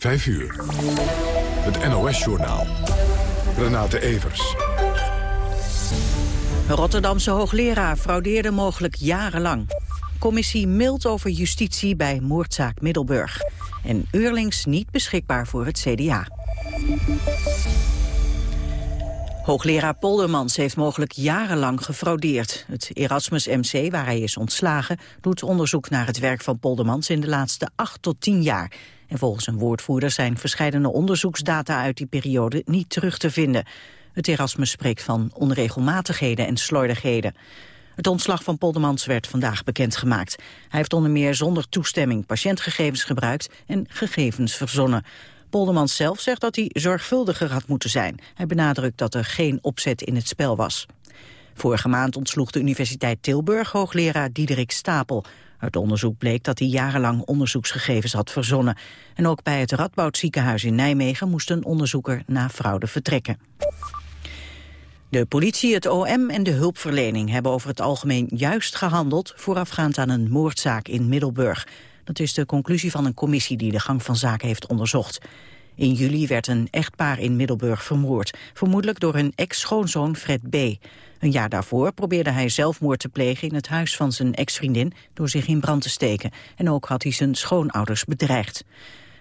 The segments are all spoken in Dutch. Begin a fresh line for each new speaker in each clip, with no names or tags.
5 uur. Het NOS-journaal. Renate Evers.
Rotterdamse hoogleraar fraudeerde mogelijk jarenlang. Commissie mild over justitie bij moordzaak Middelburg. En Eurlings niet beschikbaar voor het CDA. Hoogleraar Poldermans heeft mogelijk jarenlang gefraudeerd. Het Erasmus MC, waar hij is ontslagen, doet onderzoek naar het werk van Poldermans in de laatste acht tot tien jaar. En volgens een woordvoerder zijn verschillende onderzoeksdata uit die periode niet terug te vinden. Het Erasmus spreekt van onregelmatigheden en slordigheden. Het ontslag van Poldermans werd vandaag bekendgemaakt. Hij heeft onder meer zonder toestemming patiëntgegevens gebruikt en gegevens verzonnen. Poldermans zelf zegt dat hij zorgvuldiger had moeten zijn. Hij benadrukt dat er geen opzet in het spel was. Vorige maand ontsloeg de Universiteit Tilburg hoogleraar Diederik Stapel. Uit onderzoek bleek dat hij jarenlang onderzoeksgegevens had verzonnen. En ook bij het Radboud ziekenhuis in Nijmegen moest een onderzoeker na fraude vertrekken. De politie, het OM en de hulpverlening hebben over het algemeen juist gehandeld voorafgaand aan een moordzaak in Middelburg. Dat is de conclusie van een commissie die de gang van zaken heeft onderzocht. In juli werd een echtpaar in Middelburg vermoord, vermoedelijk door hun ex-schoonzoon Fred B. Een jaar daarvoor probeerde hij zelfmoord te plegen in het huis van zijn ex-vriendin door zich in brand te steken. En ook had hij zijn schoonouders bedreigd.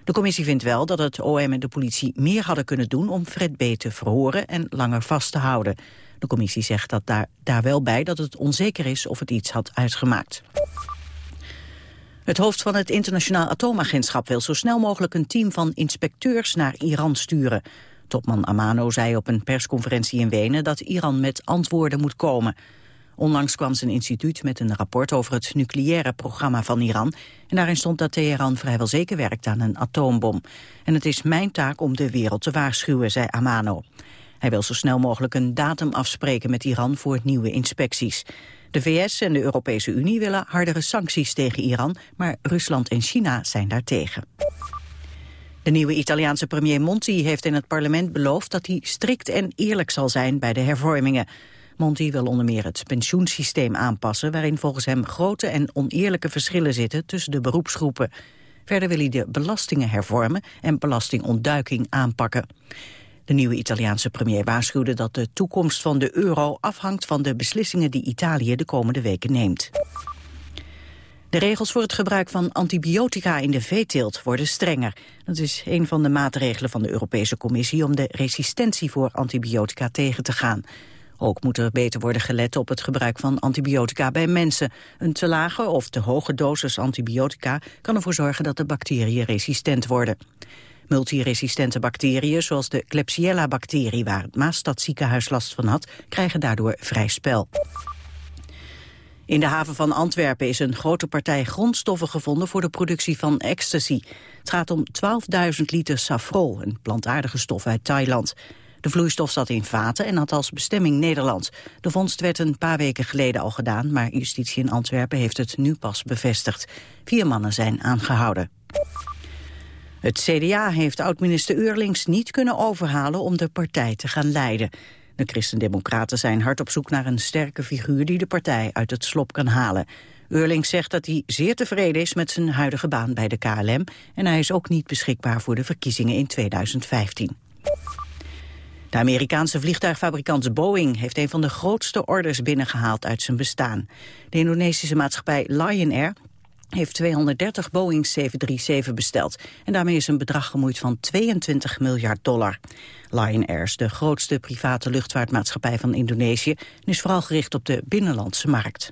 De commissie vindt wel dat het OM en de politie meer hadden kunnen doen om Fred B. te verhoren en langer vast te houden. De commissie zegt dat daar, daar wel bij dat het onzeker is of het iets had uitgemaakt. Het hoofd van het internationaal atoomagentschap wil zo snel mogelijk een team van inspecteurs naar Iran sturen. Topman Amano zei op een persconferentie in Wenen dat Iran met antwoorden moet komen. Onlangs kwam zijn instituut met een rapport over het nucleaire programma van Iran. En daarin stond dat Teheran vrijwel zeker werkt aan een atoombom. En het is mijn taak om de wereld te waarschuwen, zei Amano. Hij wil zo snel mogelijk een datum afspreken met Iran voor nieuwe inspecties. De VS en de Europese Unie willen hardere sancties tegen Iran, maar Rusland en China zijn daartegen. De nieuwe Italiaanse premier Monti heeft in het parlement beloofd dat hij strikt en eerlijk zal zijn bij de hervormingen. Monti wil onder meer het pensioensysteem aanpassen... waarin volgens hem grote en oneerlijke verschillen zitten tussen de beroepsgroepen. Verder wil hij de belastingen hervormen en belastingontduiking aanpakken. De nieuwe Italiaanse premier waarschuwde dat de toekomst van de euro afhangt van de beslissingen die Italië de komende weken neemt. De regels voor het gebruik van antibiotica in de veeteelt worden strenger. Dat is een van de maatregelen van de Europese Commissie om de resistentie voor antibiotica tegen te gaan. Ook moet er beter worden gelet op het gebruik van antibiotica bij mensen. Een te lage of te hoge dosis antibiotica kan ervoor zorgen dat de bacteriën resistent worden. Multiresistente bacteriën, zoals de Klebsiella-bacterie... waar het Maastadziekenhuis last van had, krijgen daardoor vrij spel. In de haven van Antwerpen is een grote partij grondstoffen gevonden voor de productie van ecstasy. Het gaat om 12.000 liter safrol, een plantaardige stof uit Thailand. De vloeistof zat in vaten en had als bestemming Nederland. De vondst werd een paar weken geleden al gedaan, maar justitie in Antwerpen heeft het nu pas bevestigd. Vier mannen zijn aangehouden. Het CDA heeft oud-minister Eurlings niet kunnen overhalen om de partij te gaan leiden. De Christendemocraten zijn hard op zoek naar een sterke figuur die de partij uit het slop kan halen. Eurlings zegt dat hij zeer tevreden is met zijn huidige baan bij de KLM en hij is ook niet beschikbaar voor de verkiezingen in 2015. De Amerikaanse vliegtuigfabrikant Boeing heeft een van de grootste orders binnengehaald uit zijn bestaan. De Indonesische maatschappij Lion Air heeft 230 Boeing 737 besteld. En daarmee is een bedrag gemoeid van 22 miljard dollar. Lion Air is de grootste private luchtvaartmaatschappij van Indonesië... en is vooral gericht op de binnenlandse markt.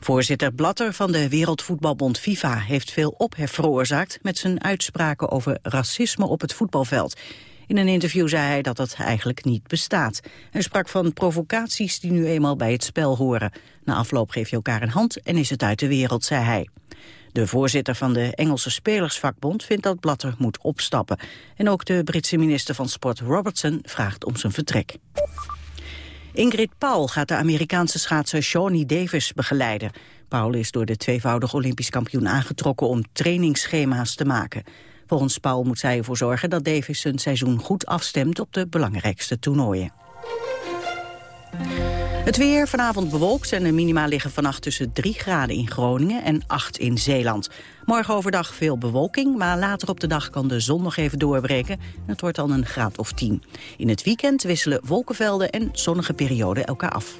Voorzitter Blatter van de Wereldvoetbalbond FIFA heeft veel ophef veroorzaakt met zijn uitspraken over racisme op het voetbalveld. In een interview zei hij dat dat eigenlijk niet bestaat. Hij sprak van provocaties die nu eenmaal bij het spel horen. Na afloop geef je elkaar een hand en is het uit de wereld, zei hij. De voorzitter van de Engelse Spelersvakbond vindt dat Blatter moet opstappen. En ook de Britse minister van Sport Robertson vraagt om zijn vertrek. Ingrid Paul gaat de Amerikaanse schaatser Shawnee Davis begeleiden. Paul is door de tweevoudig Olympisch kampioen aangetrokken om trainingsschema's te maken. Volgens Paul moet zij ervoor zorgen dat Davis zijn seizoen goed afstemt op de belangrijkste toernooien. Het weer vanavond bewolkt en de minima liggen vannacht tussen 3 graden in Groningen en 8 in Zeeland. Morgen overdag veel bewolking, maar later op de dag kan de zon nog even doorbreken. Het wordt dan een graad of 10. In het weekend wisselen wolkenvelden en zonnige perioden elkaar af.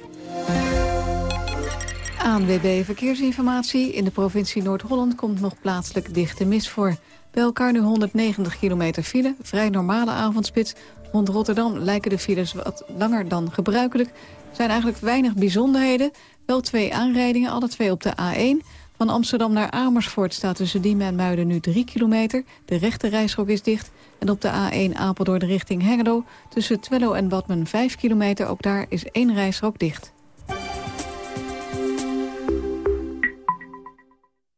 ANWB Verkeersinformatie. In de provincie Noord-Holland komt nog plaatselijk dichte mist voor. Bij elkaar nu 190 kilometer file, vrij normale avondspits. Rond Rotterdam lijken de files wat langer dan gebruikelijk. Er zijn eigenlijk weinig bijzonderheden. Wel twee aanrijdingen, alle twee op de A1. Van Amsterdam naar Amersfoort staat tussen Diemen en Muiden nu 3 kilometer. De rechte is dicht. En op de A1 Apeldoorn richting Hengelo... tussen Twello en Badmen 5 kilometer. Ook daar is één rijstrook dicht.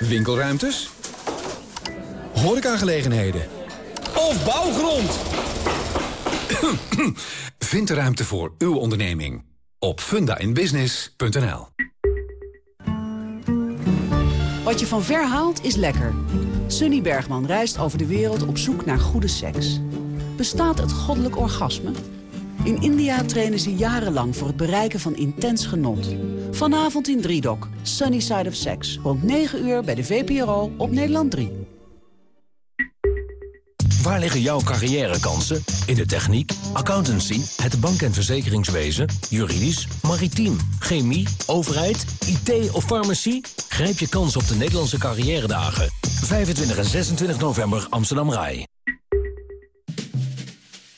Winkelruimtes? Horecagelegenheden? Of bouwgrond? Vind de ruimte voor uw onderneming op fundainbusiness.nl
Wat je van ver haalt is lekker. Sunny Bergman reist over de wereld op zoek naar goede seks. Bestaat het goddelijk orgasme? In India trainen ze jarenlang voor het bereiken van intens genot. Vanavond in Driedok, Sunny Side of Sex. Rond 9 uur bij de VPRO op Nederland 3.
Waar liggen jouw carrièrekansen? In de techniek, accountancy, het bank- en verzekeringswezen, juridisch, maritiem, chemie, overheid, IT of farmacie? Grijp je kans op de Nederlandse carrière dagen. 25 en 26 november Amsterdam Rai.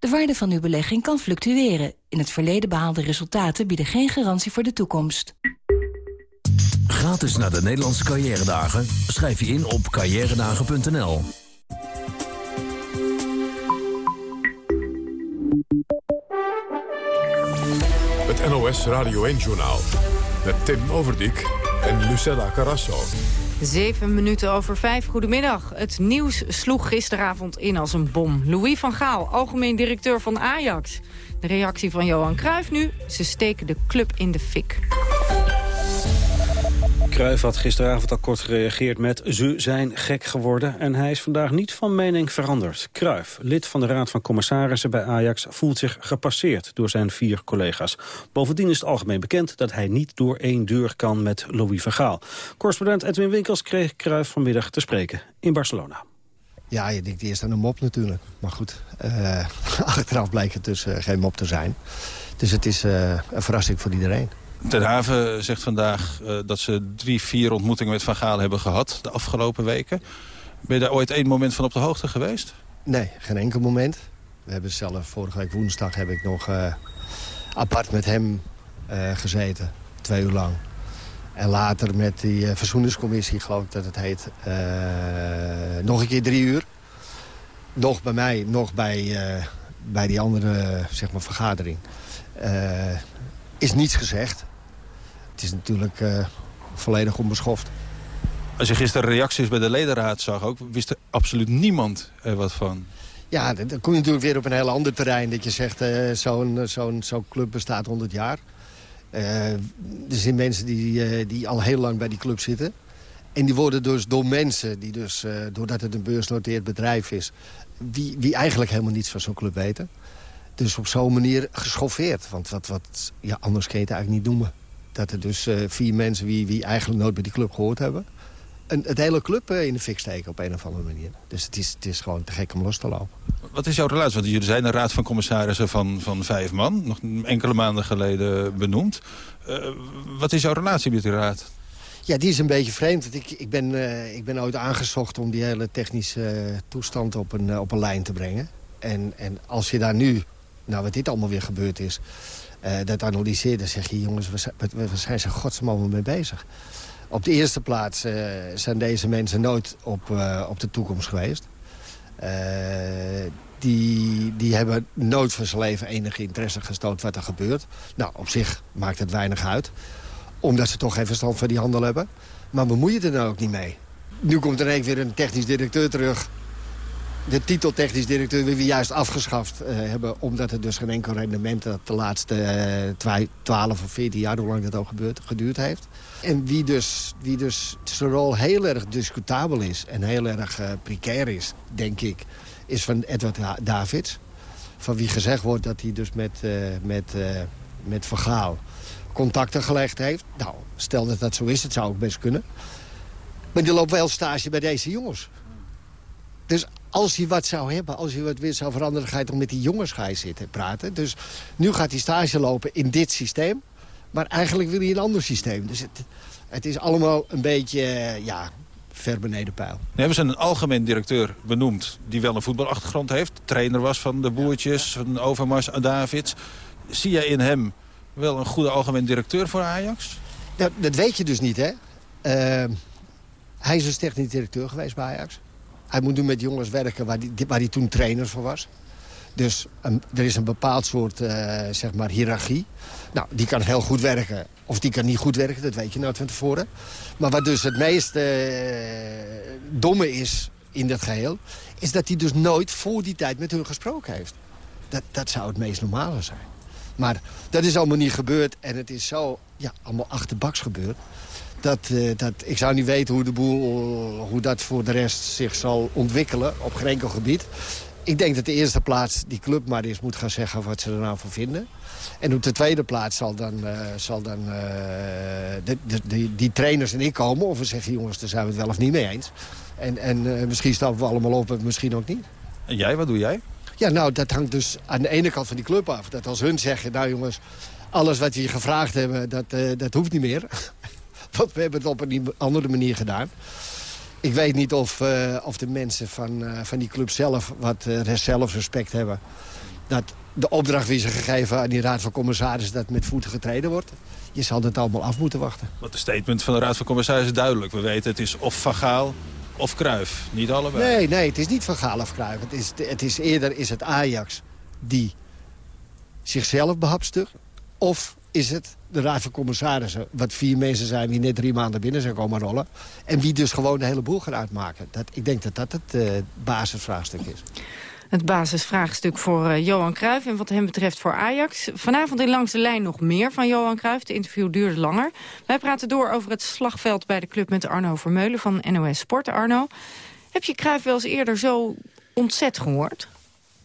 De waarde van uw belegging kan fluctueren. In het verleden behaalde resultaten bieden geen garantie voor de toekomst.
Gratis naar de Nederlandse carrière dagen? Schrijf je in op carrièredagen.nl.
Het NOS Radio 1-journaal met Tim Overdijk en Lucella Carrasso.
Zeven minuten over vijf. Goedemiddag. Het nieuws sloeg gisteravond in als een bom. Louis van Gaal, algemeen directeur van Ajax. De reactie van Johan Cruijff nu. Ze steken de club in de fik.
Cruijff had gisteravond al kort gereageerd met ze zijn gek geworden. En hij is vandaag niet van mening veranderd. Cruijff, lid van de Raad van Commissarissen bij Ajax... voelt zich gepasseerd door zijn vier collega's. Bovendien is het algemeen bekend dat hij niet door één deur kan met Louis van Gaal. Correspondent Edwin Winkels kreeg Cruijff vanmiddag te spreken in Barcelona.
Ja, je denkt eerst aan een mop natuurlijk. Maar goed, uh, achteraf blijkt het dus uh, geen mop te zijn. Dus het is uh, een verrassing voor iedereen.
Ten Haven zegt vandaag uh, dat ze drie, vier ontmoetingen met Van Gaal hebben gehad de afgelopen weken. Ben je daar ooit één moment van op de hoogte geweest?
Nee, geen enkel moment. We hebben zelf, vorige week woensdag heb ik nog uh, apart met hem uh, gezeten. Twee uur lang. En later met die verzoeningscommissie, geloof ik dat het heet, nog een keer drie uur. Nog bij mij, nog bij, bij die andere zeg maar, vergadering. is niets gezegd het is natuurlijk uh, volledig onbeschoft.
Als je gisteren reacties bij de ledenraad zag ook, wist er absoluut niemand er wat van.
Ja, dan kom je natuurlijk weer op een heel ander terrein. Dat je zegt, uh, zo'n zo'n zo'n club bestaat 100 jaar. Uh, er zijn mensen die, die al heel lang bij die club zitten. En die worden dus door mensen, die dus, doordat het een beursnoteerd bedrijf is... wie, wie eigenlijk helemaal niets van zo'n club weten. Dus op zo'n manier geschoffeerd. Want wat, wat, ja, anders kun je het eigenlijk niet noemen. Dat er dus uh, vier mensen wie, wie eigenlijk nooit bij die club gehoord hebben... een, het hele club in de fik steken op een of andere manier. Dus het is, het is gewoon te gek om los te lopen.
Wat is jouw relatie? Want jullie zijn een raad van commissarissen van, van vijf man. Nog enkele maanden geleden benoemd. wat is jouw relatie met die raad?
Ja, die is een beetje vreemd. Ik, ik, ben, uh, ik ben ooit aangezocht om die hele technische toestand op een, op een lijn te brengen. En, en als je daar nu, nou wat dit allemaal weer gebeurd is... Uh, dat analyseert, dan zeg je... jongens, we zijn ze godsman mee bezig? Op de eerste plaats uh, zijn deze mensen nooit op, op de toekomst geweest. die, die hebben nooit van zijn leven enige interesse gestoord wat er gebeurt. Nou, op zich maakt het weinig uit omdat ze toch geen verstand van die handel hebben. Maar bemoei je er dan ook niet mee. Nu komt er weer een technisch directeur terug. De titel technisch directeur we juist afgeschaft uh, hebben... omdat het dus geen enkel rendement dat de laatste uh, eh, 12 of 14 jaar... hoe lang dat al gebeurt, geduurd heeft. En wie dus, wie dus zijn rol heel erg discutabel is... en heel erg uh, precair is, denk ik... is van Edward Davids. Van wie gezegd wordt dat hij dus met, met, met Vergaal contacten gelegd heeft. Nou, stel dat dat zo is, het zou ook best kunnen. Maar die loopt wel stage bij deze jongens. Dus als hij wat zou hebben, als hij wat weer zou veranderen... ga je toch met die jongens gaan zitten praten. Dus nu gaat hij stage lopen in dit systeem. Maar eigenlijk wil hij een ander systeem. Dus het, het is allemaal een beetje, eh, ja, ver beneden pijl.
We hebben ze een algemeen directeur benoemd... die wel een voetbalachtergrond heeft. Trainer was van de Boertjes, van Overmars, Davids. Zie jij in hem wel een goede algemeen directeur voor Ajax?
Dat, dat weet je dus niet, hè? Uh, hij is dus technisch directeur geweest bij Ajax. Hij moet nu met jongens werken waar hij waar die toen trainer voor was. Dus er is een bepaald soort uh, zeg maar hiërarchie. Nou, die kan heel goed werken of die kan niet goed werken, dat weet je nou van tevoren. Maar wat dus het meest uh, domme is in dat geheel... is dat hij dus nooit voor die tijd met hun gesproken heeft. Dat, dat zou het meest normale zijn. Maar dat is allemaal niet gebeurd. En het is zo ja, allemaal achterbaks gebeurd. Dat, uh, dat, ik zou niet weten hoe, de boel, hoe dat voor de rest zich zal ontwikkelen op geen enkel gebied. Ik denk dat de eerste plaats die club maar eens moet gaan zeggen wat ze er nou van vinden. En op de tweede plaats zal dan, uh, zal dan uh, de, de, die, die trainers en ik komen. Of we zeggen, jongens, daar zijn we het wel of niet mee eens. En, en misschien stappen we allemaal op en misschien ook niet.
En jij, wat doe jij?
Ja, nou, dat hangt dus aan de ene kant van die club af. Dat als hun zeggen, nou jongens, alles wat we je gevraagd hebben, dat, dat hoeft niet meer. Want we hebben het op een andere manier gedaan. Ik weet niet of, uh, of de mensen van, uh, van die club zelf wat zelfrespect hebben. Dat de opdracht die ze gegeven aan die raad van commissarissen... dat met voeten getreden wordt. Je zal het allemaal af moeten wachten.
Wat de statement van de raad van commissarissen is duidelijk. We weten, het is of Van of Kruif. Niet allebei.
Nee, nee, het is niet Van Gaal of Kruif. Het is, het is eerder is het Ajax die zichzelf behapstugt. Of is het de Raad van Commissarissen... wat vier mensen zijn die net drie maanden binnen zijn komen rollen... en wie dus gewoon de hele boel gaat uitmaken. Dat, ik denk dat dat het uh, basisvraagstuk is
het basisvraagstuk voor uh, Johan Cruijff... en wat hem betreft voor Ajax. Vanavond in Langs de Lijn nog meer van Johan Cruijff. De interview duurde langer. Wij praten door over het slagveld bij de club met Arno Vermeulen van NOS Sport. Arno, heb je Cruijff wel eens eerder zo ontzet gehoord?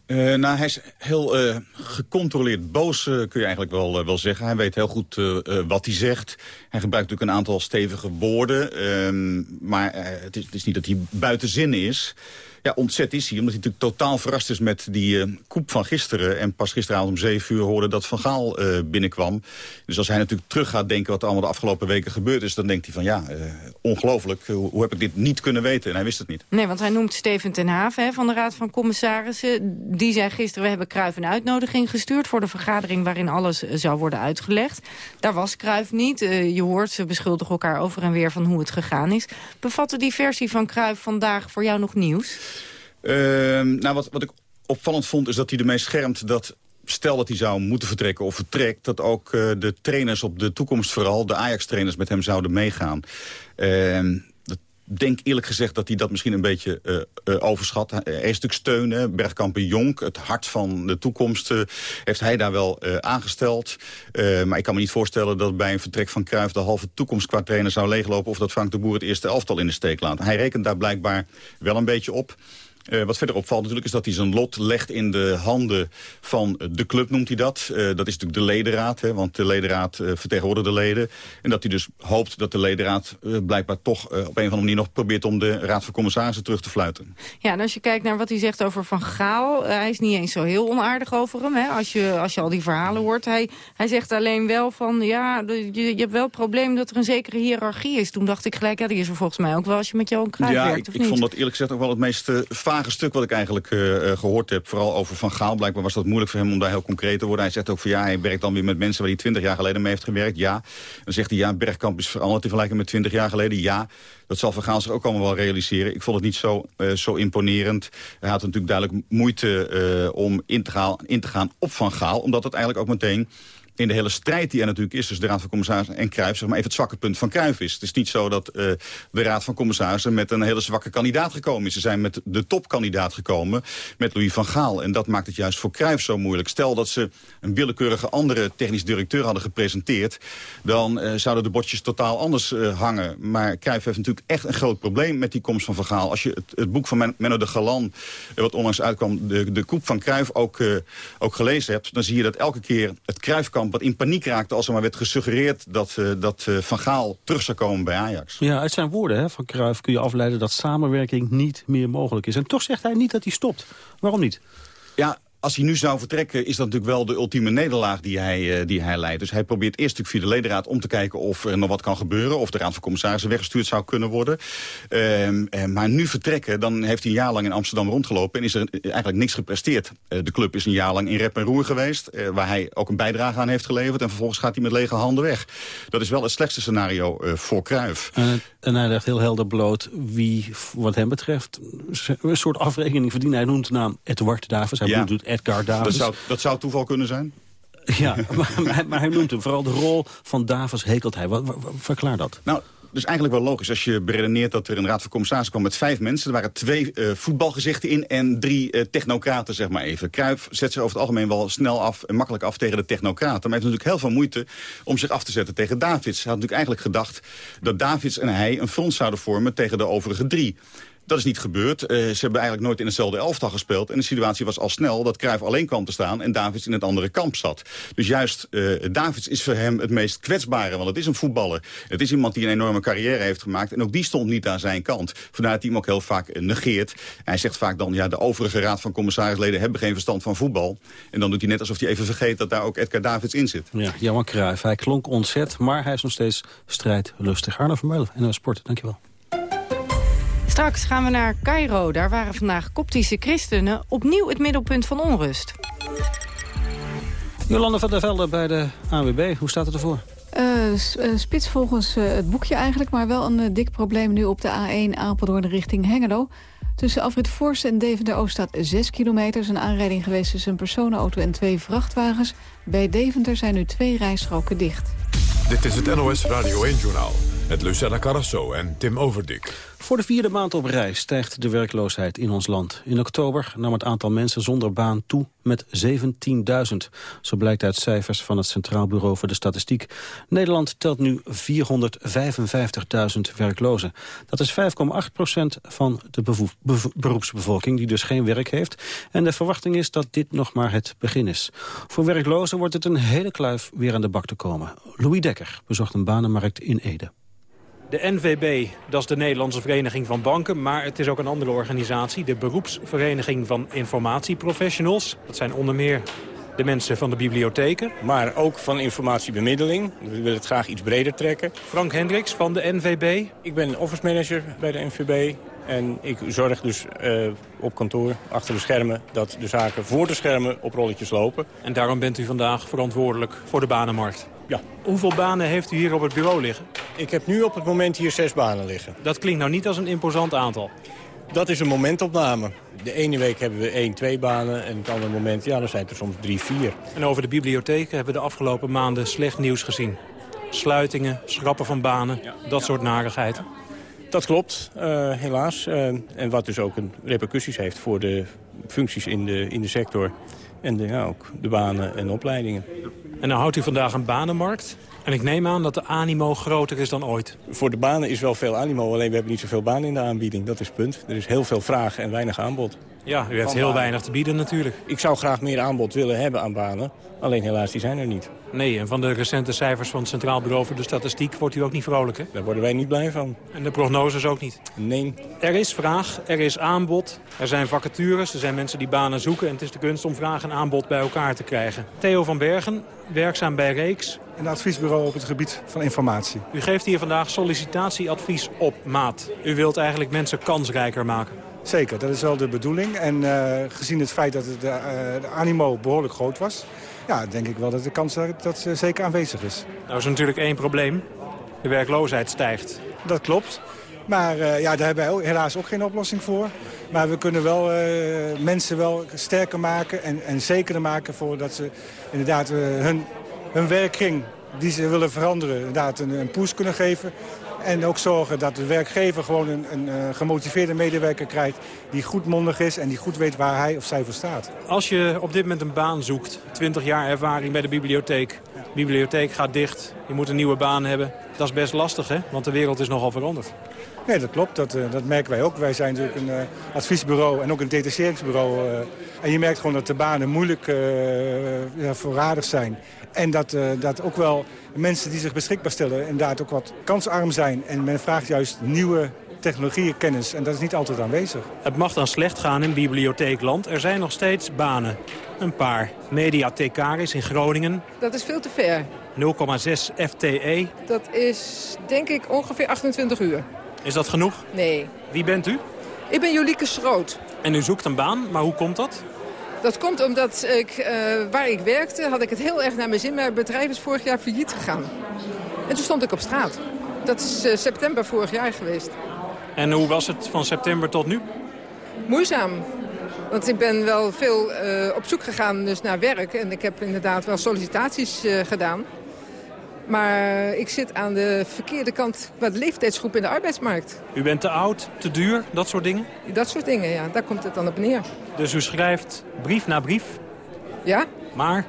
Uh, nou, hij is heel uh, gecontroleerd boos, uh, kun je eigenlijk wel, wel zeggen. Hij weet heel goed wat hij zegt. Hij gebruikt natuurlijk een aantal stevige woorden. Ehm, maar het is, het, is, niet dat hij buiten zin is. Ja, ontzet is hij, omdat hij natuurlijk totaal verrast is met die uh, koep van gisteren. En pas gisteravond om zeven uur hoorde dat Van Gaal uh, binnenkwam. Dus als hij natuurlijk terug gaat denken wat allemaal de afgelopen weken gebeurd is... dan denkt hij van ja, uh, ongelooflijk, hoe, hoe, heb ik dit niet kunnen weten? En hij wist het niet.
Nee, want hij noemt Steven ten Haven hè, van de Raad van Commissarissen. Die zei gisteren, we hebben Kruijf een uitnodiging gestuurd... voor de vergadering waarin alles zou worden uitgelegd. Daar was Kruijf niet. je hoort, ze beschuldigen elkaar over en weer van hoe het gegaan is. Bevatte die versie van Kruijf vandaag voor jou nog nieuws?
Ehm, nou, wat, ik opvallend vond is dat hij ermee schermt dat stel dat hij zou moeten vertrekken of vertrekt... dat ook uh, de trainers op de toekomst vooral, de Ajax-trainers... met hem zouden meegaan. Uh, denk eerlijk gezegd dat hij dat misschien een beetje uh, uh, overschat. Een stuk steun, Bergkampen Jonk, het hart van de toekomst... Heeft hij daar wel aangesteld. maar ik kan me niet voorstellen dat bij een vertrek van Cruijff... de halve toekomst qua trainer zou leeglopen... of dat Frank de Boer het eerste elftal in de steek laat. Hij rekent daar blijkbaar wel een beetje op. Uh, wat verder opvalt natuurlijk is dat hij zijn lot legt in de handen van de club, noemt hij dat. Uh, dat is natuurlijk de ledenraad, hè, want de ledenraad uh, vertegenwoordigt de leden. En dat hij dus hoopt dat de ledenraad blijkbaar toch op een of andere manier nog probeert om de raad van commissarissen terug te fluiten.
Ja, en als je kijkt naar wat hij zegt over Van Gaal, hij is niet eens zo heel onaardig over hem. Hè, als, je, als je al die verhalen hoort. Hij, hij zegt alleen wel van, ja, je, je hebt wel het probleem dat er een zekere hiërarchie is. Toen dacht ik gelijk, ja, die is er volgens mij ook wel als je met Johan Cruijff
ja,
werkt,
ik, ik vond dat eerlijk gezegd ook wel het meest vage stuk wat ik eigenlijk uh, gehoord heb. Vooral over Van Gaal. Blijkbaar was dat moeilijk voor hem om daar heel concreet te worden. Hij zegt ook van ja, hij werkt dan weer met mensen waar hij twintig jaar geleden mee heeft gewerkt. Ja. Dan zegt hij ja, Bergkamp is veranderd in vergelijking met twintig jaar geleden. Ja. Dat zal Van Gaal zich ook allemaal wel realiseren. Ik vond het niet zo, uh, zo imponerend. Hij had natuurlijk duidelijk moeite om in in te gaan op Van Gaal. Omdat het eigenlijk ook meteen in de hele strijd die er natuurlijk is... tussen de Raad van Commissarissen en Cruijff... zeg maar even het zwakke punt van Cruijff is. Het is niet zo dat uh, de Raad van Commissarissen... met een hele zwakke kandidaat gekomen is. Ze zijn met de topkandidaat gekomen, met Louis van Gaal. En dat maakt het juist voor Cruijff zo moeilijk. Stel dat ze een willekeurige andere technisch directeur hadden gepresenteerd... dan uh, zouden de bordjes totaal anders uh, hangen. Maar Cruijff heeft natuurlijk echt een groot probleem met die komst van Van Gaal. Als je het, het boek van Menno de Galan, wat onlangs uitkwam... de, de koep van Cruijff ook, ook gelezen hebt... dan zie je dat elke keer het Wat in paniek raakte als er maar werd gesuggereerd dat, uh, dat uh, Van Gaal terug zou komen bij Ajax.
Ja, uit zijn woorden hè, van Cruijff kun je afleiden dat samenwerking niet meer mogelijk is. En toch zegt hij niet dat hij stopt. Waarom niet?
Ja, als hij nu zou vertrekken, is dat natuurlijk wel de ultieme nederlaag die hij, uh, die hij leidt. Dus hij probeert eerst natuurlijk via de ledenraad om te kijken of er nog wat kan gebeuren. Of de raad van commissarissen weggestuurd zou kunnen worden. Uh, uh, maar nu vertrekken, dan heeft hij een jaar lang in Amsterdam rondgelopen en is er eigenlijk niks gepresteerd. de club is een jaar lang in rep en roer geweest, waar hij ook een bijdrage aan heeft geleverd. En vervolgens gaat hij met lege handen weg. Dat is wel het slechtste scenario voor Cruijff.
En, en hij legt heel helder bloot wie, wat hem betreft, een soort afrekening verdient. Hij noemt de naam Edward Davis. Hij
Ja.
doet Edgar.
Dat zou, dat zou toeval kunnen zijn?
Ja, maar, maar, hij noemt hem. Vooral de rol van Davis hekelt hij. Wat, wat- wat- verklaar dat.
Nou, dus eigenlijk wel logisch als je beredeneert dat er een raad van commissarissen kwam met vijf mensen. Er waren twee eh, voetbalgezichten in en drie eh, technocraten, zeg maar even. Cruijff zet zich over het algemeen wel snel af en makkelijk af tegen de technocraten. Maar hij heeft natuurlijk heel veel moeite om zich af te zetten tegen Davids. Hij had natuurlijk eigenlijk gedacht dat Davids en hij een front zouden vormen tegen de overige drie. Dat is niet gebeurd. Eh, ze hebben eigenlijk nooit in hetzelfde elftal gespeeld. En de situatie was al snel dat Cruijff alleen kwam te staan... en Davids in het andere kamp zat. Dus juist uh, Davids is voor hem het meest kwetsbare. Want het is een voetballer. Het is iemand die een enorme carrière heeft gemaakt. En ook die stond niet aan zijn kant. Vandaar dat hij hem ook heel vaak uh, negeert. Hij zegt vaak dan, ja, de overige raad van commissarisleden... hebben geen verstand van voetbal. En dan doet hij net alsof hij even vergeet dat daar ook Edgar Davids in zit.
Ja, Johan Cruijff. Hij klonk ontzet, maar hij is nog steeds strijdlustig. Arno Vermeulen, NOS Sport. Dankjewel.
Straks gaan we naar Cairo. Daar waren vandaag koptische christenen opnieuw het middelpunt van onrust.
Jolanda van der Velde bij de AWB. Hoe staat het ervoor?
Eh, eh, spits volgens eh, het boekje eigenlijk, maar wel een dik probleem nu op de A1 Apeldoorn richting Hengelo. Tussen Afrit Forst en Deventer-Oost staat 6 kilometer. Er is een aanrijding geweest tussen een personenauto en twee vrachtwagens. Bij Deventer zijn nu twee rijstroken dicht.
Dit is het NOS Radio 1-journaal met Lucella Carrasso en Tim Overdik.
Voor de vierde maand op rij stijgt de werkloosheid in ons land. In oktober nam het aantal mensen zonder baan toe met 17.000. Zo blijkt uit cijfers van het Centraal Bureau voor de Statistiek. Nederland telt nu 455.000 werklozen. Dat is 5,8 procent van de bevo- bevo- beroepsbevolking die dus geen werk heeft. En de verwachting is dat dit nog maar het begin is. Voor werklozen wordt het een hele kluif weer aan de bak te komen. Louis Dekker bezocht een banenmarkt in Ede.
De NVB, dat is de Nederlandse Vereniging van Banken... maar het is ook een andere organisatie, de Beroepsvereniging van Informatieprofessionals. Dat zijn onder meer de mensen van de bibliotheken.
Maar ook van informatiebemiddeling. We willen het graag iets breder trekken.
Frank Hendricks van de NVB.
Ik ben office manager bij de NVB. En ik zorg dus eh, op kantoor, achter de schermen, dat de zaken voor de schermen op rolletjes lopen.
En daarom bent u vandaag verantwoordelijk voor de banenmarkt.
Ja.
Hoeveel banen heeft u hier op het bureau liggen?
Ik heb nu op het moment hier zes banen liggen.
Dat klinkt nou niet als een imposant aantal.
Dat is een momentopname. De ene week hebben we één, twee banen en het andere moment, ja, dan zijn het er soms drie, vier.
En over de bibliotheken hebben we de afgelopen maanden slecht nieuws gezien. Sluitingen, schrappen van banen, dat soort narigheid.
Dat klopt, eh, helaas. Eh, en wat dus ook een repercussies heeft voor de functies in de, in de sector. En de, ja, ook de banen en opleidingen.
En dan houdt u vandaag een banenmarkt. En ik neem aan dat de animo groter is dan ooit.
Voor de banen is wel veel animo, alleen we hebben niet zoveel banen in de aanbieding. Dat is het punt. Er is heel veel vraag en weinig aanbod.
Ja, u heeft heel weinig te bieden natuurlijk.
Ik zou graag meer aanbod willen hebben aan banen. Alleen helaas, die zijn er niet.
Nee, en van de recente cijfers van het Centraal Bureau voor de Statistiek wordt u ook niet vrolijk, hè?
Daar worden wij niet blij van.
En de prognoses ook niet?
Nee.
Er is vraag, er is aanbod, er zijn vacatures, er zijn mensen die banen zoeken... en het is de kunst om vraag en aanbod bij elkaar te krijgen. Theo van Bergen, werkzaam bij Reeks.
Een adviesbureau op het gebied van informatie.
U geeft hier vandaag sollicitatieadvies op maat. U wilt eigenlijk mensen kansrijker maken.
Zeker, dat is wel de bedoeling. En uh, gezien het feit dat het, uh, de animo behoorlijk groot was... ja, denk ik wel dat de kans dat, dat zeker aanwezig is.
Nou is natuurlijk één probleem. De werkloosheid stijgt.
Dat klopt. Maar uh, ja, daar hebben wij helaas ook geen oplossing voor. Maar we kunnen wel mensen wel sterker maken en, en zekerder maken... voordat ze inderdaad hun, hun werkkring die ze willen veranderen... inderdaad een, een push kunnen geven. En ook zorgen dat de werkgever gewoon een, een, een gemotiveerde medewerker krijgt... die goedmondig is en die goed weet waar hij of zij voor staat.
Als je op dit moment een baan zoekt, 20 jaar ervaring bij de bibliotheek... bibliotheek gaat dicht, je moet een nieuwe baan hebben... dat is best lastig, hè? Want de wereld is nogal veranderd.
Nee, dat klopt. Dat, uh, dat merken wij ook. Wij zijn natuurlijk een uh, adviesbureau en ook een detacheringsbureau. Uh, en je merkt gewoon dat de banen moeilijk ja, voorradig zijn. En dat, dat ook wel mensen die zich beschikbaar stellen inderdaad ook wat kansarm zijn. En men vraagt juist nieuwe technologieën, kennis. En dat is niet altijd aanwezig.
Het mag dan slecht gaan in bibliotheekland. Er zijn nog steeds banen. Een paar. Mediathecaris in Groningen.
Dat is veel te ver.
0,6 FTE.
Dat is denk ik ongeveer 28 uur.
Is dat genoeg?
Nee.
Wie bent u?
Ik ben Jolieke Schroot.
En u zoekt een baan, maar hoe komt dat?
Dat komt omdat ik, uh, waar ik werkte, had ik het heel erg naar mijn zin. Mijn bedrijf is vorig jaar failliet gegaan. En toen stond ik op straat. Dat is uh, september vorig jaar geweest.
En hoe was het van september tot nu?
Moeizaam. Want ik ben wel veel uh, op zoek gegaan dus naar werk. En ik heb inderdaad wel sollicitaties gedaan. Maar ik zit aan de verkeerde kant qua de leeftijdsgroep in de arbeidsmarkt.
U bent te oud, te duur, dat soort dingen?
Dat soort dingen, ja. Daar komt het dan op neer.
Dus u schrijft brief na brief?
Ja.
Maar?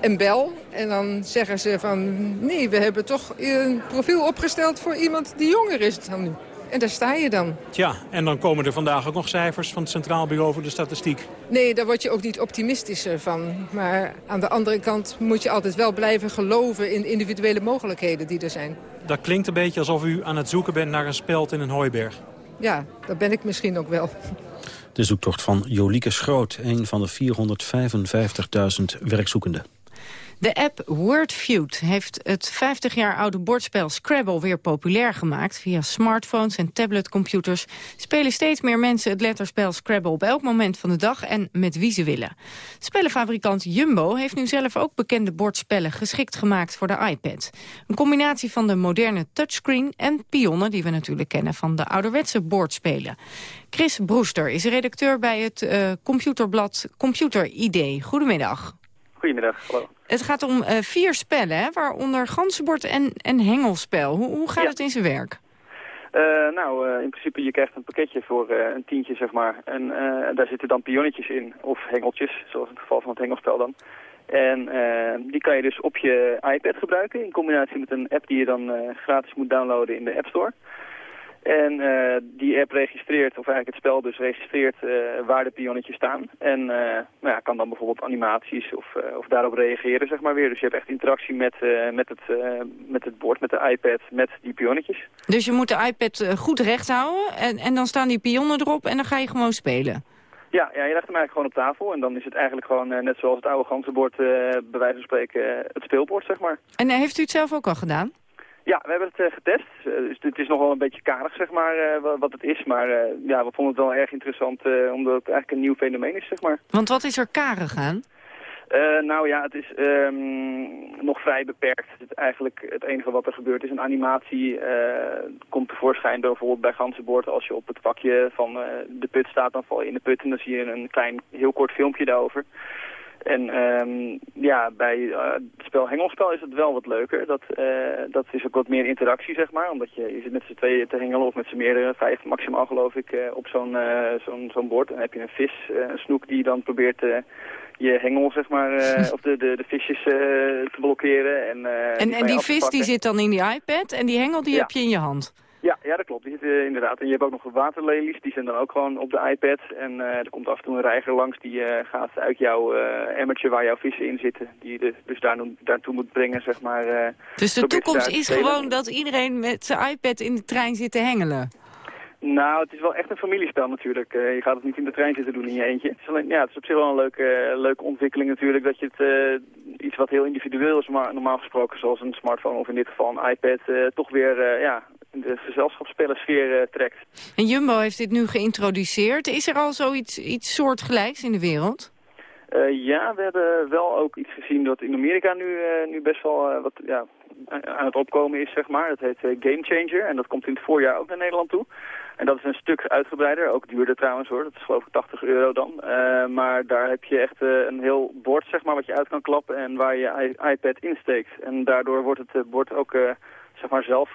En bel. En dan zeggen ze van... nee, we hebben toch een profiel opgesteld voor iemand die jonger is dan nu. En daar sta je dan.
Tja, en dan komen er vandaag ook nog cijfers van het Centraal Bureau voor de Statistiek.
Nee, daar word je ook niet optimistischer van. Maar aan de andere kant moet je altijd wel blijven geloven in individuele mogelijkheden die er zijn.
Dat klinkt een beetje alsof u aan het zoeken bent naar een speld in een hooiberg.
Ja, dat ben ik misschien ook wel.
De zoektocht van Jolieke Schroot, een van de 455.000 werkzoekenden.
De app Wordfeud heeft het 50 jaar oude bordspel Scrabble weer populair gemaakt. Via smartphones en tabletcomputers spelen steeds meer mensen het letterspel Scrabble op elk moment van de dag en met wie ze willen. Spellenfabrikant Jumbo heeft nu zelf ook bekende bordspellen geschikt gemaakt voor de iPad. Een combinatie van de moderne touchscreen en pionnen die we natuurlijk kennen van de ouderwetse bordspelen. Chris Broester is redacteur bij het uh, computerblad Computer ID. Goedemiddag.
Goedemiddag, hallo.
Het gaat om uh, vier spellen, hè, waaronder ganzenbord en, en hengelspel. Hoe, hoe gaat
Ja.
het in zijn werk?
Eh, nou, eh, in principe, je krijgt een pakketje voor eh, een tientje, zeg maar. En eh, daar zitten dan pionnetjes in, of hengeltjes, zoals in het geval van het hengelspel dan. En eh, die kan je dus op je iPad gebruiken, in combinatie met een app die je dan eh, gratis moet downloaden in de App Store. En eh, die app registreert, of eigenlijk het spel dus registreert eh, waar de pionnetjes staan. En eh, nou ja, kan dan bijvoorbeeld animaties of, of daarop reageren, zeg maar weer. Dus je hebt echt interactie met, met, het, met het bord, met de iPad, met die pionnetjes.
Dus je moet de iPad goed recht houden en, en dan staan die pionnen erop en dan ga je gewoon spelen.
Ja, ja, je legt hem eigenlijk gewoon op tafel en dan is het eigenlijk gewoon net zoals het oude ganzenbord, bij wijze van spreken, het speelbord, zeg maar.
En heeft u het zelf ook al gedaan?
Ja, we hebben het eh, getest. Eh, dus het is nog wel een beetje karig, zeg maar, eh, wa- wat het is. Maar ja, we vonden het wel erg interessant, omdat het eigenlijk een nieuw fenomeen is, zeg maar.
Want wat is er karig aan?
Nou ja, het is ehm, nog vrij beperkt. Het, eigenlijk het enige wat er gebeurt is een animatie. eh, komt tevoorschijn door bijvoorbeeld bij ganzenbord. Als je op het vakje van de put staat, dan val je in de put en dan zie je een klein, heel kort filmpje daarover. En um, ja, bij uh, het spel hengelspel is het wel wat leuker. Dat, uh, dat is ook wat meer interactie, zeg maar. Omdat je, je zit met z'n tweeën te hengelen of met z'n meerdere, vijf maximaal geloof ik, uh, op zo'n zo'n zo'n bord. En dan heb je een vis, een snoek die dan probeert je hengel, zeg maar, of de, de, de visjes te blokkeren. En,
en, en die vis die zit dan in die iPad en die hengel die ja. heb je in je hand?
Ja, dat klopt. Die zitten inderdaad. En je hebt ook nog waterlelies, die zijn dan ook gewoon op de iPad. En uh, er komt af en toe een reiger langs die uh, gaat uit jouw uh, emmertje waar jouw vissen in zitten. Die je dus daar, daartoe moet brengen, zeg maar.
dus de toekomst is gewoon dat iedereen met zijn iPad in de trein zit te hengelen?
Nou, het is wel echt een familiespel natuurlijk. Uh, je gaat het niet in de trein zitten doen in je eentje. Het is, alleen, ja, het is op zich wel een leuke, uh, leuke ontwikkeling natuurlijk. Dat je het uh, iets wat heel individueel is, maar normaal gesproken zoals een smartphone of in dit geval een iPad, toch weer ja, de gezelschapsspellensfeer trekt.
En Jumbo heeft dit nu geïntroduceerd. Is er al zoiets iets soortgelijks in de wereld?
ja, we hebben wel ook iets gezien dat in Amerika nu, nu best wel wat ja, aan het opkomen is, zeg maar. Dat heet Game Changer en dat komt in het voorjaar ook naar Nederland toe. En dat is een stuk uitgebreider, ook duurder trouwens hoor. Dat is geloof ik 80 euro dan. Maar daar heb je echt een heel bord zeg maar, wat je uit kan klappen en waar je iPad insteekt. En daardoor wordt het bord ook zeg maar zelf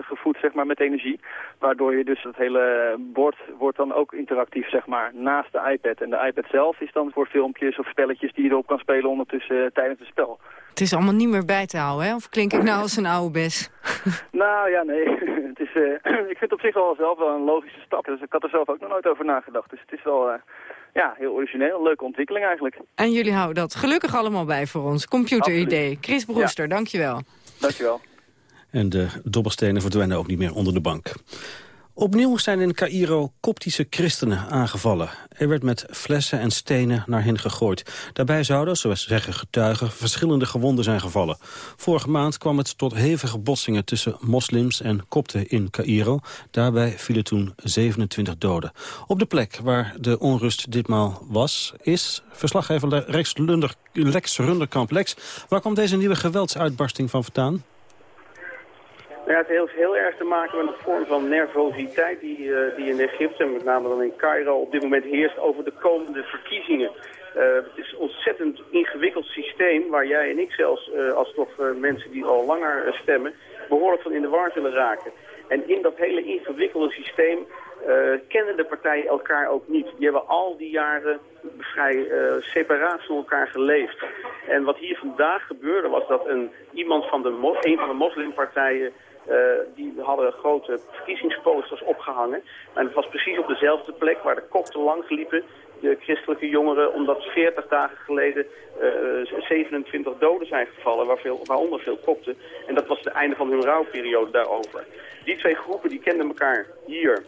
gevoed zeg maar, met energie. Waardoor je dus het hele bord wordt dan ook interactief zeg maar, naast de iPad. En de iPad zelf is dan voor filmpjes of spelletjes die je erop kan spelen ondertussen tijdens het spel.
Het is allemaal niet meer bij te houden, hè? Of klink ik nou als een oude bes?
nou ja, nee. het is, uh, ik vind het op zich wel zelf wel een logische stap. Dus ik had er zelf ook nog nooit over nagedacht. Dus het is wel uh, ja, heel origineel, een leuke ontwikkeling eigenlijk.
En jullie houden dat gelukkig allemaal bij voor ons. Computeridee. Chris Broester, ja. dankjewel.
Dankjewel.
En de dobbelstenen verdwijnen ook niet meer onder de bank. Opnieuw zijn in Cairo koptische christenen aangevallen. Er werd met flessen en stenen naar hen gegooid. Daarbij zouden, zoals zeggen getuigen, verschillende gewonden zijn gevallen. Vorige maand kwam het tot hevige botsingen tussen moslims en kopten in Cairo. Daarbij vielen toen 27 doden. Op de plek waar de onrust ditmaal was, is verslaggever Lunder, Lex Runderkamp. Lex, waar komt deze nieuwe geweldsuitbarsting van vandaan?
Ja, het heeft heel erg te maken met een vorm van nervositeit die, uh, die in Egypte, met name dan in Cairo, op dit moment heerst over de komende verkiezingen. Uh, het is een ontzettend ingewikkeld systeem waar jij en ik zelfs, uh, als toch mensen die al langer stemmen, behoorlijk van in de war zullen raken. En in dat hele ingewikkelde systeem kennen de partijen elkaar ook niet. Die hebben al die jaren vrij separaat van elkaar geleefd. En wat hier vandaag gebeurde was dat een, iemand van de, een van de moslimpartijen uh, die hadden grote verkiezingsposters opgehangen. En het was precies op dezelfde plek waar de kopten langs liepen. De christelijke jongeren, omdat 40 dagen geleden uh, 27 doden zijn gevallen, waar veel, waaronder veel kopten. En dat was het einde van hun rouwperiode daarover. Die twee groepen die kenden elkaar hier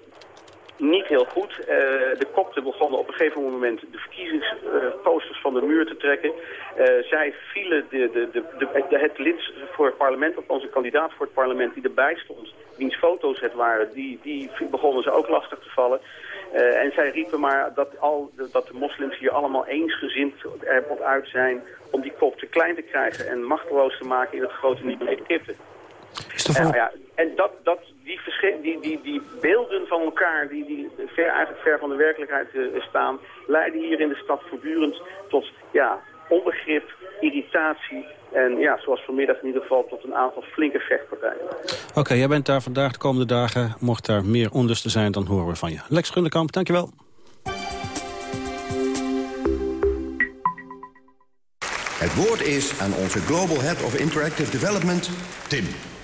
niet heel goed. Uh, de kopten begonnen op een gegeven moment de verkiezingsposters van de muur te trekken. Uh, zij vielen de, de, de, de, het lid voor het parlement, of onze kandidaat voor het parlement die erbij stond, wiens foto's het waren, die, die begonnen ze ook lastig te vallen. en zij riepen maar dat, al, dat de moslims hier allemaal eensgezind erop uit zijn om die kopten klein te krijgen en machteloos te maken in het grote nieuwe Egypte. En, ja, en dat, dat, die, die, die, die beelden van elkaar, die, die ver, eigenlijk ver van de werkelijkheid uh, staan, leiden hier in de stad voortdurend tot ja, onbegrip, irritatie en ja, zoals vanmiddag in ieder geval tot een aantal flinke vechtpartijen.
Oké, okay, jij bent daar vandaag de komende dagen. Mocht daar meer onrust zijn, dan horen we van je. Lex Gunderkamp, dankjewel.
Het woord is aan onze Global Head of Interactive Development, Tim.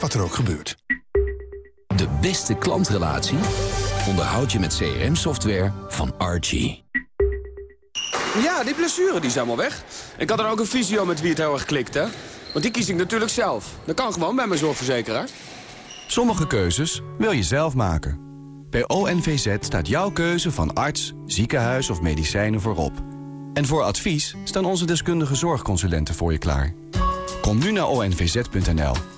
wat er ook gebeurt.
De beste klantrelatie onderhoud je met CRM-software van Archie.
Ja, die blessure die is helemaal weg. Ik had er ook een visio met wie het heel erg klikt, hè? Want die kies ik natuurlijk zelf. Dat kan gewoon bij mijn zorgverzekeraar.
Sommige keuzes wil je zelf maken. Bij ONVZ staat jouw keuze van arts, ziekenhuis of medicijnen voorop.
En voor advies staan onze deskundige zorgconsulenten voor je klaar. Kom nu naar onvz.nl